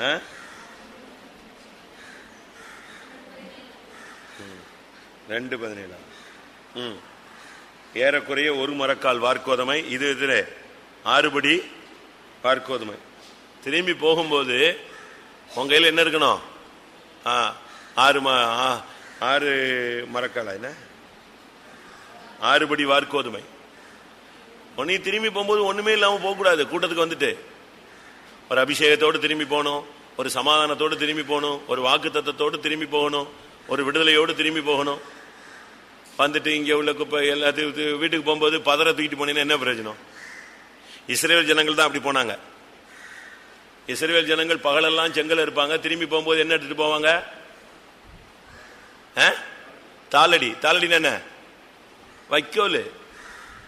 ஆ? ம். ரெண்டு பதினேழா? ம். ஏறக்குறைய ஒரு மரக்கால் வார்க்கோதமை. இது எதிரே? ஆறுபடி பார்க்கோதுமை. திரும்பி போகும்போது உங்க கையில் என்ன இருக்கணும்? ஆ, ஆறு மா ஆ, ஆறு மரக்காலா என்ன? ஆறுபடி வார்க்கோதுமை. உன்னை திரும்பி போகும்போது ஒண்ணுமே இல்லாமல் போகக்கூடாது கூட்டத்துக்கு வந்துட்டு. ஒரு அபிஷேகத்தோடு திரும்பி போகணும் ஒரு சமாதானத்தோடு திரும்பி போகணும் ஒரு வாக்கு தத்தத்தோடு திரும்பி போகணும் ஒரு விடுதலையோடு திரும்பி போகணும். வந்துட்டு இங்கே உள்ள குப்பை எல்லாத்தையும் வீட்டுக்கு போகும்போது பதற தூக்கிட்டு போனீங்கன்னா என்ன பிரயோஜனம்? இஸ்ரேல் ஜனங்கள் தான் அப்படி போனாங்க. இஸ்ரேல் ஜனங்கள் பகலெல்லாம் செங்கல் இருப்பாங்க திரும்பி போகும்போது என்ன எடுத்துட்டு போவாங்க? ஆ? தாளடி. என்ன? வைக்கோல்.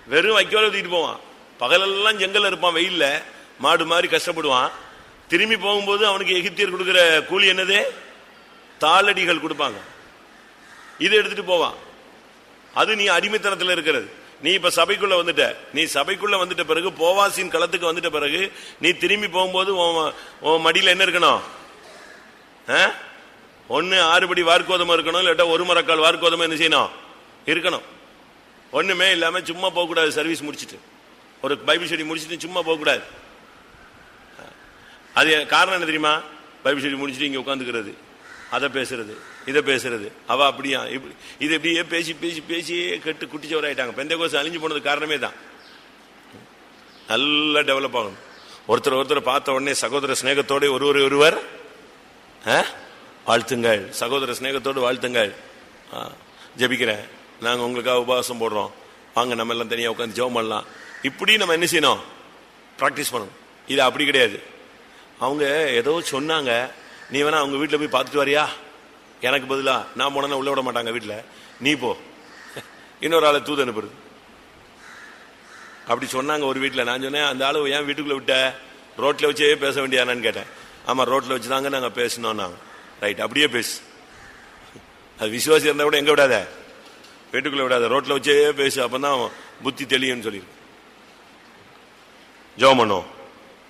வெறும் வைக்கோல் தூக்கிட்டு போவான். பகலெல்லாம் செங்கல் இருப்பான் வெயில்ல. மாடு மாதிரி கஷ்டப்படுவான். திரும்பி போகும்போது அவனுக்கு எகிப்தியர் கொடுக்குற கூலி என்னது? தாளடிகள் கொடுப்பாங்க. இதை எடுத்துட்டு போவான். அது நீ அடிமைத்தனத்தில் இருக்கிறது. நீ இப்ப சபைக்குள்ள வந்துட்ட. நீ சபைக்குள்ள வந்துட்ட பிறகு போவாசின் களத்துக்கு வந்துட்ட பிறகு நீ திரும்பி போகும்போது உன் உன் மடியில என்ன இருக்கணும்? ஆ? ஆறுபடி வார்க்கோதம் இருக்கணும் இல்லாட்டா ஒரு மரக்கால் வார்க்கோதம் என்ன செய்யணும்? இருக்கணும். ஒண்ணுமே இல்லாம சும்மா போக கூடாது சர்வீஸ் முடிச்சிட்டு. ஒரு பைபிள் ஸ்டடி முடிச்சுட்டு சும்மா போக கூடாது அது காரணம் என்ன தெரியுமா? பைபிள் ஸ்டடி முடிச்சுட்டு இங்க உட்காந்துக்கிறது அதை பேசுறது இதை பேசுறது. அவ அப்படியா? இப்படி இது இப்படியே பேசி பேசி பேசியே கெட்டு குட்டிச்சவராயிட்டாங்க. பெந்த கோசம் அழிஞ்சு போனது காரணமே தான். நல்லா டெவலப் ஆகணும். ஒருத்தர் ஒருத்தர் பார்த்த உடனே சகோதர சிநேகத்தோட ஒருவர் ஒருவர் ஆ? வாழ்த்துங்கள். சகோதர சிநேகத்தோடு வாழ்த்துங்கள். ஆ, ஜெபிக்கிறேன். நாங்கள் உங்களுக்காக உபவாசம் போடுறோம். வாங்க நம்ம எல்லாம் தனியாக உட்காந்து ஜெபம் பண்ணலாம். இப்படி நம்ம என்ன செய்யணும்? ப்ராக்டிஸ் பண்ணணும். இது அப்படி கிடையாது. அவங்க ஏதோ சொன்னாங்க. நீ வேணா அவங்க வீட்டில் போய் பார்த்துட்டு வரியா? எனக்கு பதிலாக நான் போனேன்னா உள்ள விட மாட்டாங்க வீட்டில் நீ போ. இன்னொரு ஆளை தூது அனுப்புறது. அப்படி சொன்னாங்க ஒரு வீட்டில் நான் சொன்னேன் அந்த ஆளு ஏன் வீட்டுக்குள்ளே விட்ட? ரோட்டில் வச்சே பேச வேண்டியானான்னு கேட்டேன். ஆமாம் ரோட்டில் வச்சு தாங்க நாங்கள் பேசணும் நாங்கள் ரைட் அப்படியே பேசு. அது விசுவாசி இருந்தால் கூட எங்கே விடாத? வீட்டுக்குள்ளே விடாத. ரோட்டில் வச்சே பேசு. அப்பதான் புத்தி தெளியும்னு சொல்லி ஜோமனோ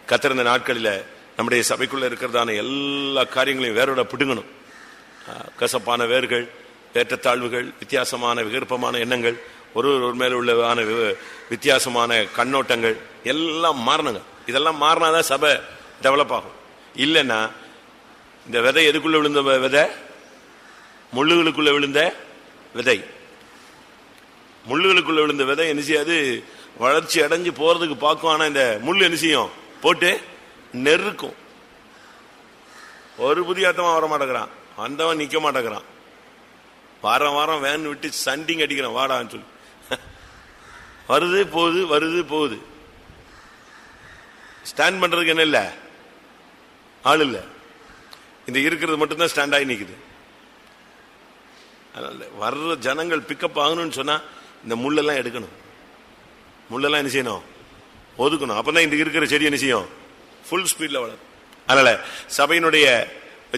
கத்திருந்த நாட்களில் நம்முடைய சபைக்குள்ள இருக்கிறதான எல்லா காரியங்களையும் வேரோட பிடுங்கணும். கசப்பான வேர்கள் ஏற்றத்தாழ்வுகள் வித்தியாசமான விகற்பமான எண்ணங்கள் ஒரு ஒரு மேல உள்ளதான வி- வித்தியாசமான கண்ணோட்டங்கள் எல்லாம் மாறணுங்க. இதெல்லாம் மாறினாதான் சபை டெவலப் ஆகும். இல்லைன்னா இந்த விதை எதுக்குள்ள விழுந்த விதை? முள்ளுகளுக்குள்ள விழுந்த விதை. முள்ளுகளுக்குள்ள விழுந்த விதை என்ன செய்யாது? வளர்ச்சி அடைஞ்சு போறதுக்கு பார்க்கும். ஆனா இந்த முள் என்ன செய்யும்? போட்டு நெருக்கும். ஒரு புதியாத்தமா வர மாட்டேங்கிறான். வந்தவன் நிக்க மாட்டேங்கிறான். வாரம் வாரம் வேன் விட்டு சண்டிங் அடிக்கிறான். வாடான்னு சொல்லி. வருது போகுது வருது போகுது. ஸ்டாண்ட் பண்றதுக்கு என்ன இல்ல? ஆள் இல்லை. இந்த இருக்கிறது மட்டும்தான் ஸ்டாண்ட் ஆகி நிக்குது. அதனால வர்ற ஜனங்கள் பிக்கப் ஆகணும்னு சொன்னா இந்த முள்ளெல்லாம் எடுக்கணும். முள்ளெல்லாம் என்ன செய்யணும்? ஒதுக்கணும். அப்பதான் இந்த இருக்கிற செடி என்ன செய்யும்? ஃபுல் ஸ்பீட்ல வளரும். அதனால சபையினுடைய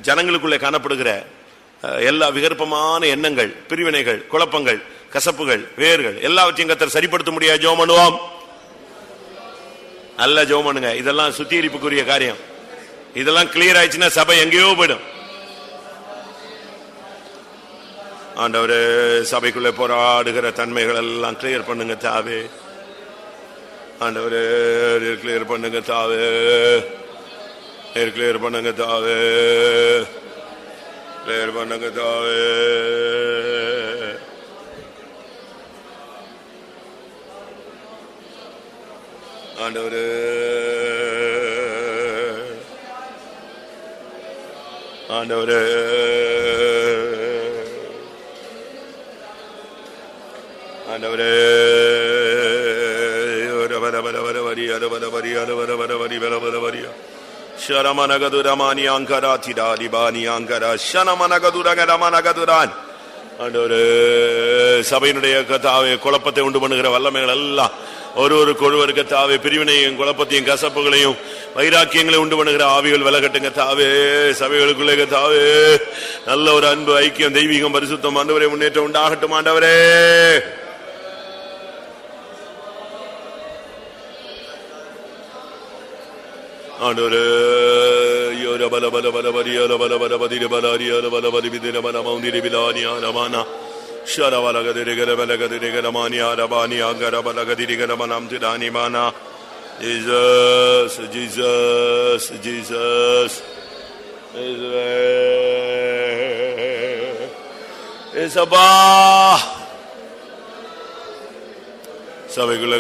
ஜனங்களுக்குள்ளே காணப்படுகிற எல்லா விகற்பமான எண்ணங்கள் பிரிவினைகள் குழப்பங்கள் கசப்புகள் வேர்கள் எல்லாவற்றையும் கத்தர் சரிப்படுத்த முடியாது. ஜோம் பண்ணுவோம். நல்ல ஜோம் பண்ணுங்க. இதெல்லாம் சுத்திகரிப்புக்குரிய காரியம். இதெல்லாம் கிளியர் ஆயிடுச்சுன்னா சபை எங்கேயோ போயிடும். ஆண்டவர் சபைக்குள்ளே போராடுகிற தன்மைகள் எல்லாம் கிளியர் பண்ணுங்க தாவே. ஆண்டவரே கிளியர் பண்ணுங்க தாவே. கிளியர் பண்ணுங்க தாவே. கிளியர் பண்ணுங்க தாவே. ஆண்டவரே. ஆண்டவரே. ஆண்டவரே. ஷரமனகதுரமானி அங்கரா திடாலிபானி அங்கரா ஷனமனகதுரகரமனகதுரான் ஆண்டவரே சபையினுடைய கத்தாவை குழப்பத்தை உண்டு பண்ணுகிற வல்லமைகள் எல்லாம். ஒரு ஒரு கொழுவருக்கு தாவே பிரிவினையும் குழப்பத்தையும் கசப்புகளையும் வைராக்கியங்களை உண்டு பண்ணுகிற ஆவிகள் விலகட்டுங்க தாவே சபைகளுக்குள்ளே தாவே நல்ல ஒரு அன்பு ஐக்கியம் தெய்வீகம் பரிசுத்தம் ஆண்டவரே முன்னேற்றம் உண்டாகட்டும் ஆண்டவரே. Anore yora bala bala bala bala yora bala bala bala dire bala yora bala bala bidire bala maundire bilani aramana shara bala gadire gara bala gadire gara mani arabani agara bala gadire gara manam tidani mana Jesus Jesus Jesus Israel Isabah சபைக்குள்ள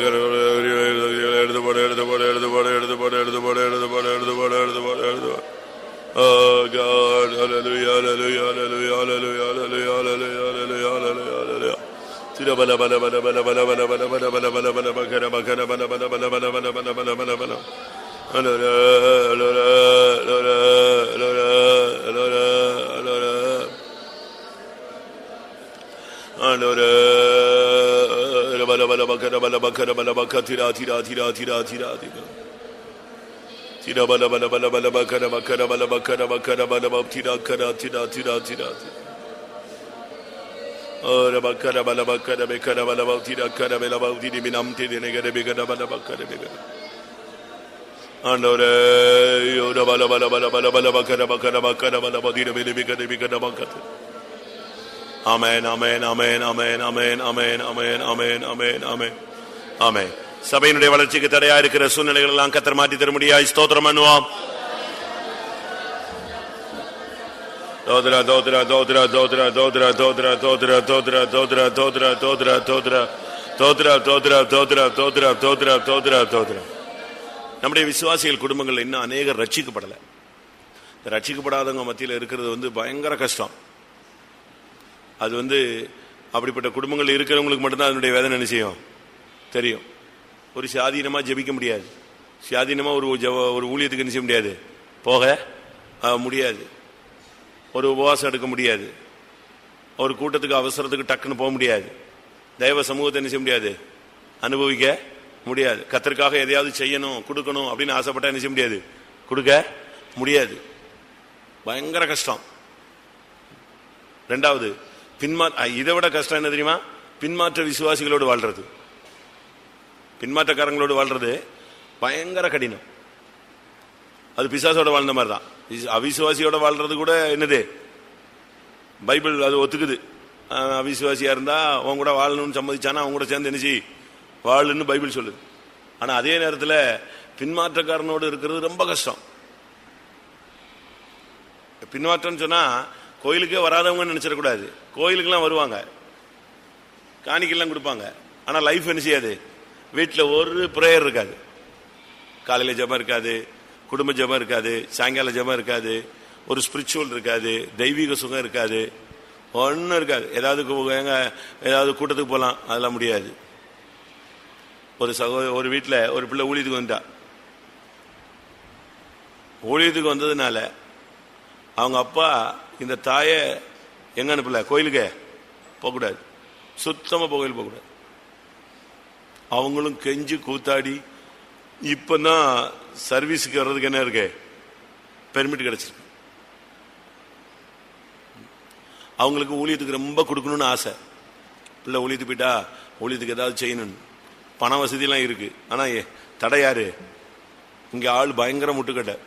எடுத்து போட எடுத்து போட எடுத்து போட எடுத்து போட எடுத்து போட எடுத்து போட எடுத்து போட எடுத்து போட எடுத்து போட Oh God, hallelujah, hallelujah, hallelujah, hallelujah, hallelujah, hallelujah, hallelujah, hallelujah, tira tira tira tira. Tira bala bala bala bala bakara bakara bala bakara bakara bala bak tira kara tira tira tira. Ora bakara bala bakara bekara bala bak tira kara bala bak tiri minam tiri negara bekara bala bakara. Anore ora bala bala bala bala bala bakara bakara bakara bala bak tira bele bekara bekara bakara. Amen, amen, amen, amen, amen, amen, amen, amen, amen, amen. Amen. சபையினுடைய வளர்ச்சிக்கு தடையா இருக்கிற சூழ்நிலைகள் எல்லாம் கத்தர் மாற்றி தர முடியா ஸ்தோத்திரம் பண்ணுவோம் தோத்ரா தோத்ரா தோத்ரா தோத்ரா தோத்ரா தோத்ரா தோத்ரா தோத்ரா தோத்ரா தோத்ரா தோத்ரா தோத்ரா தோத்ரா தோத்ரா தோத்ரா தோத்ரா தோத்ரா தோத்ரா தோத்ரா நம்முடைய விசுவாசிகள் குடும்பங்கள் இன்னும் அநேகர் ரட்சிக்கப்படலை ரட்சிக்கப்படாதவங்க மத்தியில் இருக்கிறது வந்து பயங்கர கஷ்டம் அது வந்து அப்படிப்பட்ட குடும்பங்கள் இருக்கிறவங்களுக்கு மட்டும்தான் அதனுடைய வேதனை செய்யும் தெரியும் ஒரு சுயாதீனமா ஜெபிக்க முடியாது. சுயாதீனமா ஒரு ஜவ ஒரு ஊழியத்துக்கு என்ன செய்ய முடியாது? போக முடியாது. ஒரு உபவாசம் எடுக்க முடியாது. ஒரு கூட்டத்துக்கு அவசரத்துக்கு டக்குன்னு போக முடியாது. தெய்வ சமூகத்தை என்ன செய்ய முடியாது? அனுபவிக்க முடியாது. கத்தருக்காக எதையாவது செய்யணும் கொடுக்கணும் அப்படின்னு ஆசைப்பட்டா என்ன செய்ய முடியாது? கொடுக்க முடியாது. பயங்கர கஷ்டம். ரெண்டாவது பின்மா இதை விட கஷ்டம் என்ன தெரியுமா? பின்மாற்ற விசுவாசிகளோடு வாழ்றது. பின்மாற்றக்காரங்களோடு வாழ்றது பயங்கர கடினம். அது பிசாசோட வாழ்ந்த மாதிரி தான் அவிசுவாசியோட வாழ்றது கூட என்னது? பைபிள் அது ஒத்துக்குது. அவிசுவாசியா இருந்தா அவங்க கூட வாழணும்னு சம்மதிச்சானா அவங்க கூட சேர்ந்து என்ன செய்? வாழுன்னு பைபிள் சொல்லுது. ஆனா அதே நேரத்தில் பின்மாற்றக்காரனோடு இருக்கிறது ரொம்ப கஷ்டம். பின்மாற்றம் சொன்னா கோயிலுக்கே வராதவங்க நினைச்சிடக்கூடாது. கோயிலுக்கெல்லாம் வருவாங்க. காணிக்கெல்லாம் கொடுப்பாங்க. ஆனா லைஃப் என்ன செய்யாது? வீட்டில் ஒரு ப்ரேயர் இருக்காது. காலையில் ஜெபம் இருக்காது குடும்ப ஜெபம் இருக்காது சாயங்கால ஜெபம் இருக்காது ஒரு ஸ்பிரிச்சுவல் இருக்காது தெய்வீக சுகம் இருக்காது ஒன்றும் இருக்காது. ஏதாவது எங்க ஏதாவது கூட்டத்துக்கு போகலாம் அதெல்லாம் முடியாது. ஒரு சகோதர ஒரு வீட்டில் ஒரு பிள்ளை ஊழியத்துக்கு வந்தா. ஊழியத்துக்கு வந்ததுனால அவங்க அப்பா இந்த தாயை எங்க அனுப்பல? கோயிலுக்கு போகக்கூடாது. சுத்தமாக கோயில் போகக்கூடாது. அவங்களும் கெஞ்சி கூத்தாடி இப்பதான் சர்வீஸுக்கு வர்றதுக்கு என்ன இருக்கு? பெர்மிட் கிடைச்சிருக்கு. அவங்களுக்கு ஊழியத்துக்கு ரொம்ப கொடுக்கணும்னு ஆசை. பிள்ளை ஊழியத்துக்கு போயிட்டா ஊழியத்துக்கு ஏதாவது செய்யணும்னு பண வசதியெல்லாம் இருக்கு. ஆனால் ஏ- தடை யாரு? இங்கே ஆள் பயங்கர முட்டுக்கட்டை.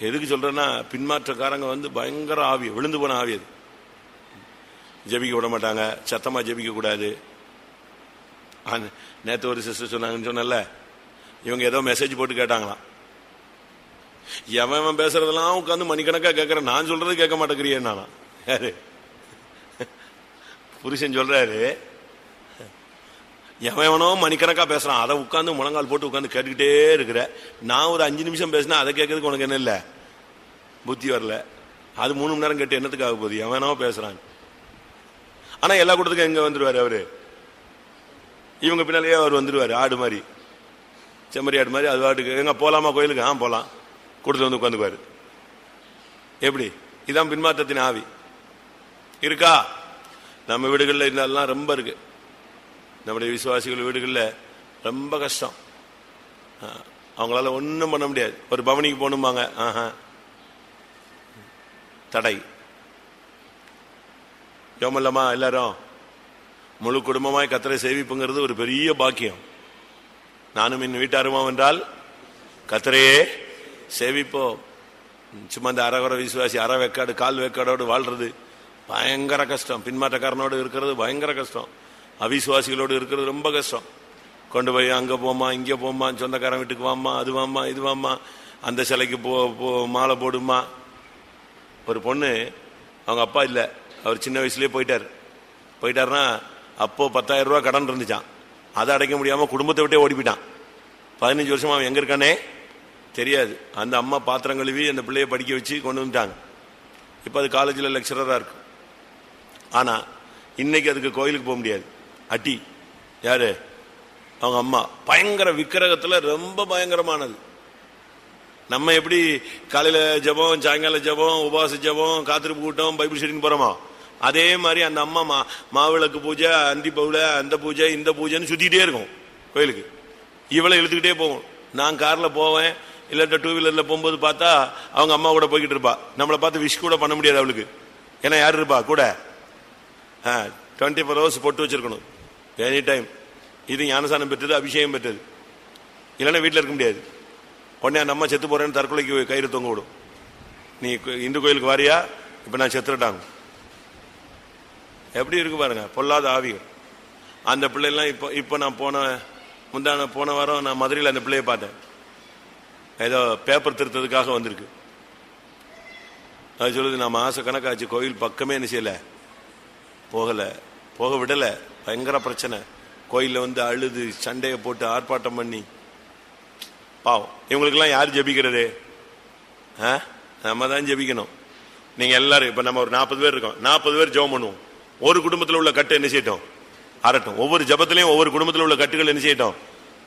எதுக்கு சொல்கிறேன்னா பின்மாற்றக்காரங்க வந்து பயங்கர ஆவி விழுந்து போன ஆவி அது. ஜெபிக்க விட மாட்டாங்க. சத்தமாக ஜெபிக்க நேற்று ஒரு சிஸ்டர் சொன்னாங்கன்னு சொன்னல இவங்க ஏதோ மெசேஜ் போட்டு கேட்டாங்களாம். எவன் பேசுறதெல்லாம் உட்காந்து மணிக்கணக்கா கேட்கறேன் நான் சொல்றது கேட்க மாட்டேங்கிறியே நானா யாரு? புருஷன் சொல்றாரு எவனோ மணிக்கணக்கா பேசுறான் அதை உட்காந்து முழங்கால் போட்டு உட்காந்து கேட்டுக்கிட்டே இருக்கிற நான் ஒரு அஞ்சு நிமிஷம் பேசினா அதை கேட்கறதுக்கு உனக்கு என்ன இல்லை? புத்தி வரல. அது மூணு மணி நேரம் கேட்டு என்னத்துக்கு ஆக போகுது? எவனோ பேசுறான். ஆனா எல்லா கூட்டத்துக்கும் எங்க வந்துருவாரு அவரு? இவங்க பின்னாலேயே அவர் வந்துடுவார் ஆடு மாதிரி. செம்மறி ஆடு மாதிரி அது வாட்டுக்கு. எங்க போகலாமா கோயிலுக்கு? ஆ போகலாம் கூட்டத்தில் வந்து உட்காந்துக்குவார். எப்படி? இதான் பின்மாற்றத்தின் ஆவி. இருக்கா? நம்ம வீடுகளில் இதெல்லாம் ரொம்ப இருக்கு. நம்முடைய விசுவாசிகள் வீடுகளில் ரொம்ப கஷ்டம். அவங்களால ஒன்றும் பண்ண முடியாது. ஒரு பவனிக்கு போகணும்பாங்க. ஆஹா. தடை. யோமல்லமா எல்லாரும்? முழு குடும்பமாய் கத்தரை சேவிப்புங்கிறது ஒரு பெரிய பாக்கியம். நானும் என் வீட்டாருமாம் என்றால் கத்தரையே சேவிப்போம். சும்மா இந்த அறகுற விசுவாசி அற வெக்காடு கால் வெக்காடோடு வாழ்றது பயங்கர கஷ்டம். பின்மாற்றக்காரனோடு இருக்கிறது பயங்கர கஷ்டம். அவிசுவாசிகளோடு இருக்கிறது ரொம்ப கஷ்டம். கொண்டு போய் அங்கே போமா இங்கே போமா சொந்தக்காரன் வீட்டுக்கு வாமா அது வாமா இது வாமா அந்த சிலைக்கு போ போ மாலை போடுமா ஒரு பொண்ணு அவங்க அப்பா இல்லை. அவர் சின்ன வயசுலேயே போயிட்டார். போயிட்டாருன்னா அப்போ பத்தாயிரம் ரூபா கடன் இருந்துச்சான் அதை அடைக்க முடியாம குடும்பத்தை விட்டே ஓடி போயிட்டான் பதினஞ்சு வருஷமாக அவன் எங்க இருக்கானே? தெரியாது. அந்த அம்மா பாத்திரம் கழுவி அந்த பிள்ளைய படிக்க வச்சு கொண்டு வந்துட்டாங்க. இப்போ அது காலேஜில் லெக்சரராக இருக்கு. ஆனால் இன்னைக்கு அதுக்கு கோயிலுக்கு போக முடியாது. அட்டி யாரு? அவங்க அம்மா. பயங்கர விக்கிரகத்தில் ரொம்ப பயங்கரமானது. நம்ம எப்படி காலையில் ஜெபம் சாயங்கால ஜெபம் உபாச ஜெபம் காத்திருப்பு கூட்டம் பைபிள் ஸ்டடின்னு போகிறோமா அதே மாதிரி அந்த அம்மா மா மாவிளக்கு பூஜை அந்தி பவுல அந்த பூஜை இந்த பூஜைன்னு சுற்றிக்கிட்டே இருக்கும் கோயிலுக்கு. இவளை இழுத்துக்கிட்டே போகும் நான் காரில் போவேன் இல்லாட்ட டூ வீலரில் போகும்போது பார்த்தா அவங்க அம்மா கூட போய்கிட்டு இருப்பா. நம்மளை பார்த்து விஷ் கூட பண்ண முடியாது அவளுக்கு. ஏன்னா யார் இருப்பா? கூட. ஆ டுவெண்ட்டி ஃபோர் ஹவர்ஸ் பொட்டு வச்சிருக்கணும். எனி டைம் இது ஞானசானம் பெற்றது அபிஷேகம் பெற்றது. இல்லைன்னா வீட்டில் இருக்க முடியாது. உடனே அந்த அம்மா செத்து போகிறேன்னு தற்கொலைக்கு கயிறு தொங்க விடும். நீ இந்து கோயிலுக்கு வாரியா? இப்போ நான் செத்துட்டாங்க எப்படி இருக்கு பாருங்க பொல்லாத ஆவிகள். அந்த பிள்ளைலாம் இப்போ இப்போ நான் போன முந்தான போன வாரம் நான் மதுரையில் அந்த பிள்ளைய பார்த்தேன். ஏதோ பேப்பர் திருத்ததுக்காக வந்திருக்கு. அது சொல்லுது நான் மாத கணக்காச்சு கோயில் பக்கமே என்ன செய்யல? போகலை. போக விடலை. பயங்கர பிரச்சனை. கோயிலில் வந்து அழுது சண்டையை போட்டு ஆர்ப்பாட்டம் பண்ணி. பாவம். இவங்களுக்கெல்லாம் யார் ஜபிக்கிறது? ஆ? நம்ம தான் ஜெபிக்கணும். நீங்கள் எல்லாரும் இப்போ நம்ம ஒரு நாற்பது பேர் இருக்கோம். நாற்பது பேர் ஜெபம் பண்ணுவோம். ஒரு குடும்பத்தில் உள்ள கட்டு என்ன செய்யட்டும்? அறட்டும். ஒவ்வொரு ஜபத்திலையும் ஒவ்வொரு குடும்பத்தில் உள்ள கட்டுகள் என்ன செய்யட்டும்?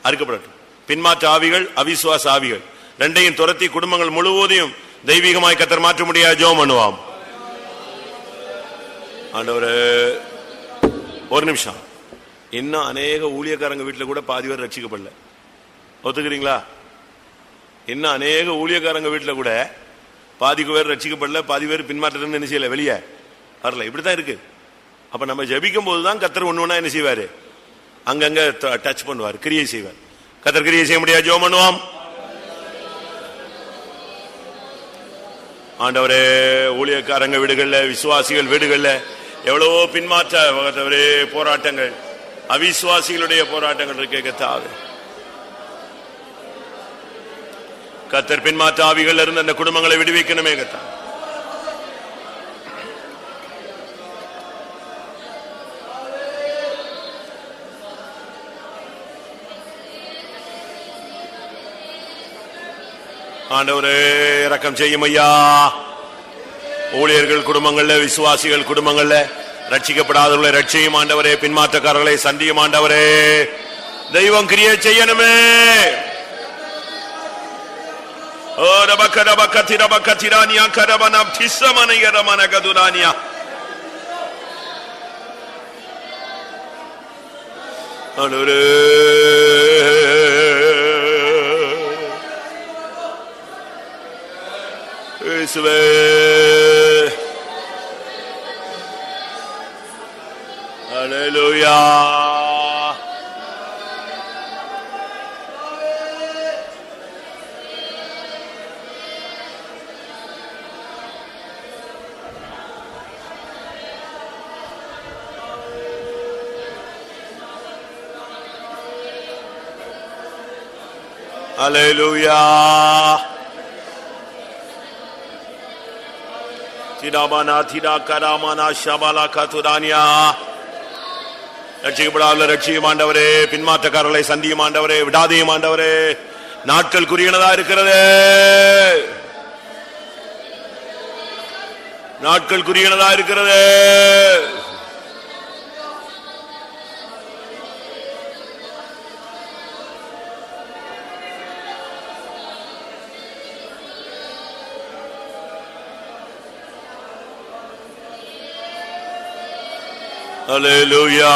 அறுக்கப்படட்டும். பின்மாற்ற ஆவிகள் அவிசுவாச ஆவிகள். ரெண்டையும் துரத்தி குடும்பங்கள் முழுவதையும் தெய்வீகமாய் கத்தர் மாற்ற முடியாது. ஜோம் பண்ணுவாம். ஆண்டவரே ஒரு நிமிஷம். இன்னும் அநேக ஊழியக்காரங்க வீட்டில் கூட பாதி பேர் ரட்சிக்கப்படல. ஒத்துக்கிறீங்களா? இன்னும் அநேக ஊழியக்காரங்க வீட்டில் கூட பாதிக்கு பேர் ரட்சிக்கப்படல பாதி பேர் பின்மாற்றத்தில் என்ன செய்யல வெளியே வரல. இப்படிதான் இருக்கு. அப்ப நம்ம ஜெபிக்கும்போது தான் கத்தர் ஒன்று ஒன்றா என்ன செய்வார்? அங்கங்க டச் பண்ணுவார் கிரியை செய்வார். கத்தர் கிரியை செய்ய முடியாது ஜோம் பண்ணுவோம். ஆண்டவரே ஊழியக்காரங்க வீடுகளில் விசுவாசிகள் வீடுகளில் எவ்வளவோ பின்மாற்ற போராட்டங்கள். அவிசுவாசிகளுடைய போராட்டங்கள் இருக்கே கத்தாவே கத்தர் பின்மாற்ற ஆவிகள் இருந்து அந்த குடும்பங்களை விடுவிக்கணுமே கத்தான் ஆண்டவரே இறக்கம் செய்யும் ஐயா. ஊழியர்கள் குடும்பங்கள்ல விசுவாசிகள் குடும்பங்கள்ல ரட்சிக்கப்படாதவர்களை ரட்சியும் ஆண்டவரே பின்மாற்றக்காரர்களை சந்தியும் ஆண்டவரே. தெய்வம் கிரியை செய்யணுமே. ஓ ரபக்க ரபக்க திரபக்க திரானியா கரபனம் திசமன இரமன கதுரானியா ஆண்டவரே. Yahweh. Alleluia. Alleluia. திடாமனா திடா கராமனா ஷபாலா கதுரானியா ரட்சிக்கப்படாத ரட்சியும் ஆண்டவரே பின்மாற்றக்காரர்களை சந்தியும் ஆண்டவரே விடாதையும் ஆண்டவரே நாட்கள் குறியனதா இருக்கிறது நாட்கள் குறியனதா இருக்கிறது Hallelujah.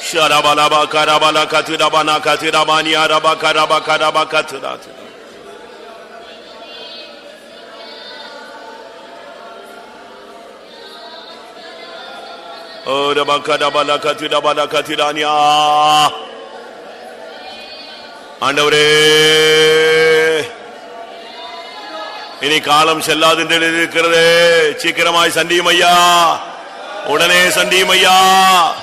Şarabalaba karabala katıda bana katıda bani araba karaba karaba katıda atıda. Ora bakada bala katıda bala katıda niya. Andavre. இனி காலம் செல்லாது என்று எழுதியிருக்கிறது. சீக்கிரமாய் சண்டியும் ஐயா. உடனே சண்டியும் ஐயா.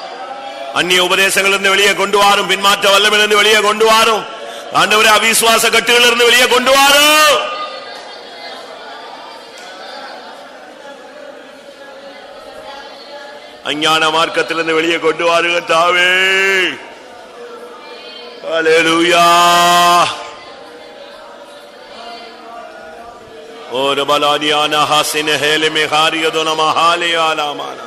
அந்நிய உபதேசங்களிலிருந்து வெளியே கொண்டு வாரும். பின்மாற்ற வல்லமிலிருந்து வெளியே கொண்டு வாரும். ஆண்டவரே அவிசுவாச கட்டுகளிலிருந்து வெளியே கொண்டு வாரும் அஞ்ஞான மார்க்கத்திலிருந்து வெளியே கொண்டு வாருங்க தாவே. Hallelujah. ഒരു ബലാലിയാന ഹാസിന ഹേല മെഹാരിയതു നമ ഹാലയാലാമാന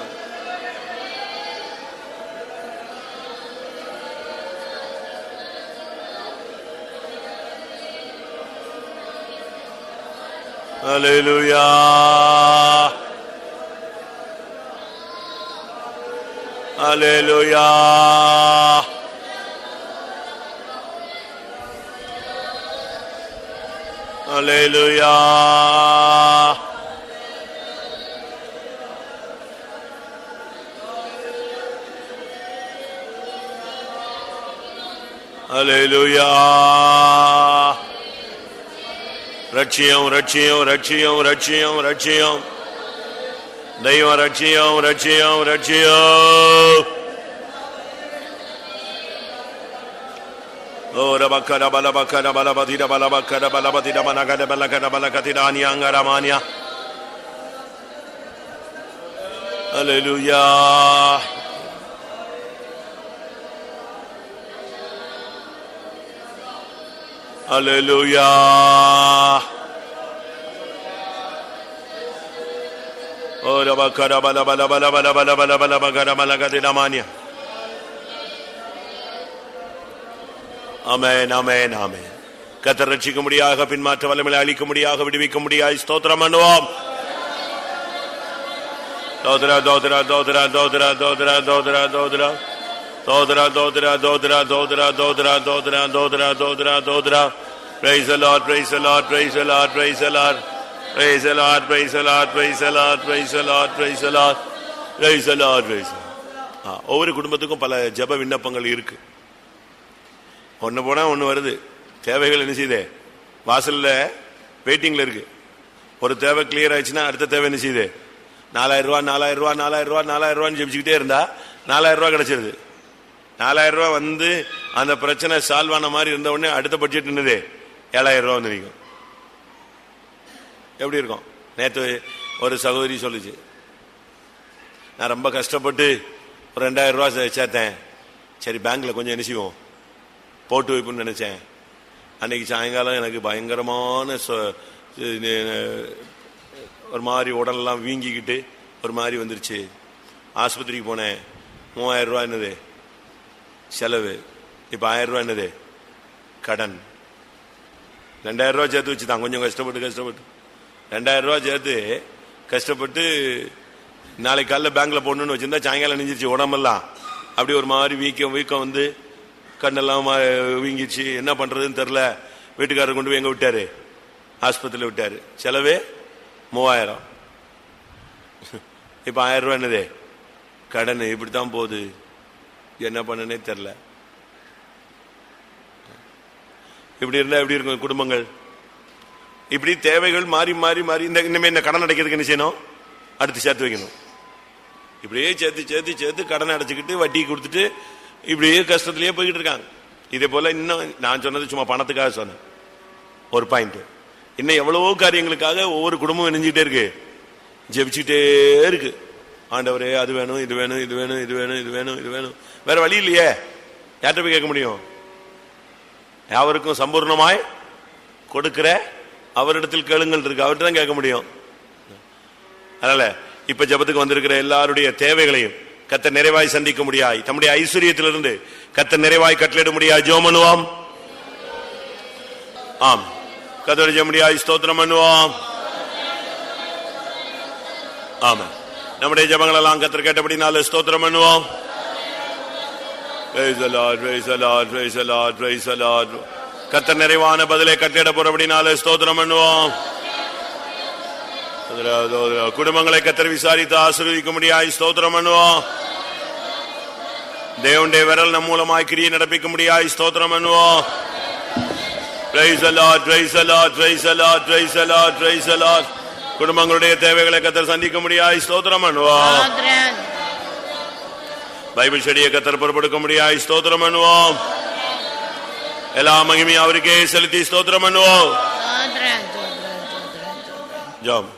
Hallelujah. Hallelujah. Hallelujah. Hallelujah. ரட்சியம் ரட்சியம் ரட்சியம் ரட்சியம் ரட்சியம் தெய்வம் ரட்சியம் ரட்சியம் ரட்சியம் balabakara balabakara balabadira balabakara balabadira balagada balagada balakatira anyanga ramanya. Hallelujah. Hallelujah. Oh, la bakara balabala balabala balabala balabala balagada balagada ramanya. அமேன் அமேன் அமேன் கத்தர் ரட்சிக்க முடியாக பின்மாற்ற வல்லமையை அழிக்க முடியாக விடுவிக்க முடியாது ஸ்தோத்திரம் பண்ணுவோம் தோதரா தோதரா தோதரா தோதரா தோதரா தோதரா தோதரா தோதரா தோதரா தோதரா தோதரா தோதரா தோதரா தோதரா தோதரா தோதரா Praise the Lord, praise the Lord, praise the Lord, praise the Lord. Praise the Lord, praise the Lord, praise the Lord, praise the Lord, praise the Lord. Praise the Lord, praise the Lord. ஆ, ஒவ்வொரு குடும்பத்துக்கும் பல ஜெப விண்ணப்பங்கள் இருக்கு ஒன்று போனால் ஒன்று வருது. தேவைகள் என்ன செய்யுது? வாசலில் வெயிட்டிங்கில் இருக்கு. ஒரு தேவை கிளியர் ஆயிடுச்சுன்னா அடுத்த தேவை என்ன செய்யுது? நாலாயிரம் ரூபா நாலாயிரம் ரூபா நாலாயிரம் ரூபா நாலாயிரம் ரூபான்னு ஜெபிச்சுக்கிட்டே இருந்தா நாலாயிரம் ரூபா கிடைச்சிருது. நாலாயிரம் ரூபா வந்து அந்த பிரச்சனை சால்வ் ஆன மாதிரி இருந்த உடனே அடுத்த பட்ஜெட் என்னது? ஏழாயிரம் ரூபா வந்து நிற்கும் எப்படி இருக்கும்? நேற்று ஒரு சகோதரி சொல்லுச்சு. நான் ரொம்ப கஷ்டப்பட்டு ஒரு ரெண்டாயிரம் ரூபா சேர்த்தேன். சரி பேங்க்ல கொஞ்சம் என்ன செய்வோம்? போட்டு வைப்புன்னு நினைச்சேன். அன்னைக்கு சாயங்காலம் எனக்கு பயங்கரமான சொ- இது, ஒரு மாதிரி உடலெல்லாம் வீங்கிக்கிட்டு ஒரு மாதிரி வந்துருச்சு. ஆஸ்பத்திரிக்கு போனேன். மூவாயிரம் ரூபா என்னது? செலவு. இப்போ ஆயிரம் ரூபா என்னது? கடன். ரெண்டாயிரம் ரூபா சேர்த்து வச்சுதான். கொஞ்சம் கஷ்டப்பட்டு கஷ்டப்பட்டு. ரெண்டாயிரம் ரூபா சேர்த்து கஷ்டப்பட்டு நாளைக்கு காலைல பேங்க்ல போடணும்னு வச்சிருந்தா சாயங்காலம் நெஞ்சிருச்சு உடம்பெல்லாம். அப்படி ஒரு மாதிரி வீக்கம் வீக்கம் வந்து கண்ணெல்லாம் மா- வீங்கிருச்சு என்ன பண்றதுன்னு தெரில வீட்டுக்காரர் கொண்டு போய் எங்க விட்டாரு? ஆஸ்பத்திரியில் விட்டாரு. செலவே மூவாயிரம். இப்போ ஆயிரம் ரூபா என்னதே? கடன் இப்படித்தான் போகுது. என்ன பண்ணனே தெரில இப்படி இருந்தால் எப்படி இருக்கும் குடும்பங்கள்? இப்படி தேவைகள் மாறி மாறி மாறி இந்த இனிமேல் இந்த கடன் அடைக்கிறதுக்கு என்ன செய்யணும்? அடுத்து சேர்த்து வைக்கணும். இப்படியே சேர்த்து சேர்த்து சேர்த்து கடன் அடைச்சிக்கிட்டு வட்டி கொடுத்துட்டு இப்படியே கஷ்டத்திலேயே போய்கிட்டு இருக்காங்க. இதே போல இன்னும் நான் சொன்னது சும்மா பணத்துக்காக சொன்னேன். ஒரு பாயிண்ட் இன்னும் எவ்வளவோ காரியங்களுக்காக ஒவ்வொரு குடும்பம் இணைஞ்சிட்டே இருக்கு. ஜெபிச்சுட்டே இருக்கு. ஆண்டவரே அது வேணும் இது வேணும் இது வேணும் இது வேணும் இது வேணும் இது வேணும். வேற வழி இல்லையே. யார்கிட்ட போய் கேட்க முடியும்? யாவருக்கும் சம்பூர்ணமாய் கொடுக்கிற அவரிடத்தில் கேளுங்கள் இருக்கு. அவர்கிட்ட தான் கேட்க முடியும். அதனால இப்ப ஜெபத்துக்கு வந்திருக்கிற எல்லாருடைய தேவைகளையும் கத்த நிறைவாய் சந்திக்க முடியாய். தம்முடைய ஐஸ்வர்யத்திலிருந்து கத்த நிறைவாய் கட்டளிட முடியாது ஜோம் பண்ணுவாம். ஆம். கத்தோட ஜெப முடியாய். ஸ்தோத்திரம் அனுவாம் ஆமா. நம்முடைய ஜபங்கள் எல்லாம் கத்தர் கேட்டபடினால ஸ்தோத்திரம் பண்ணுவோம். Praise கத்தர் நிறைவான பதிலை கட்டிட போறபடினால ஸ்தோத்திரம் பண்ணுவோம். குடும்பங்களை கத்தர் விசாரித்து ஆசீர்வதிக்க முடியாய் ஸ்தோத்திரம் பண்ணுவோம். தேவனுடைய விரல் நம் மூலமாய் கிரியை நடப்பிக்க முடியாய் ஸ்தோத்திரம் பண்ணுவோம். குடும்பங்களுடைய தேவைகளை கத்தர் சந்திக்க முடியாய் ஸ்தோத்திரம் பண்ணுவோம். பைபிள் ஸ்டடியை கத்தர் பொறுப்படுக்க முடியாய் ஸ்தோத்திரம் பண்ணுவோம். எல்லா மகிமையும் அவருக்கே செலுத்தி ஸ்தோத்திரம் பண்ணுவோம். ஜாம்.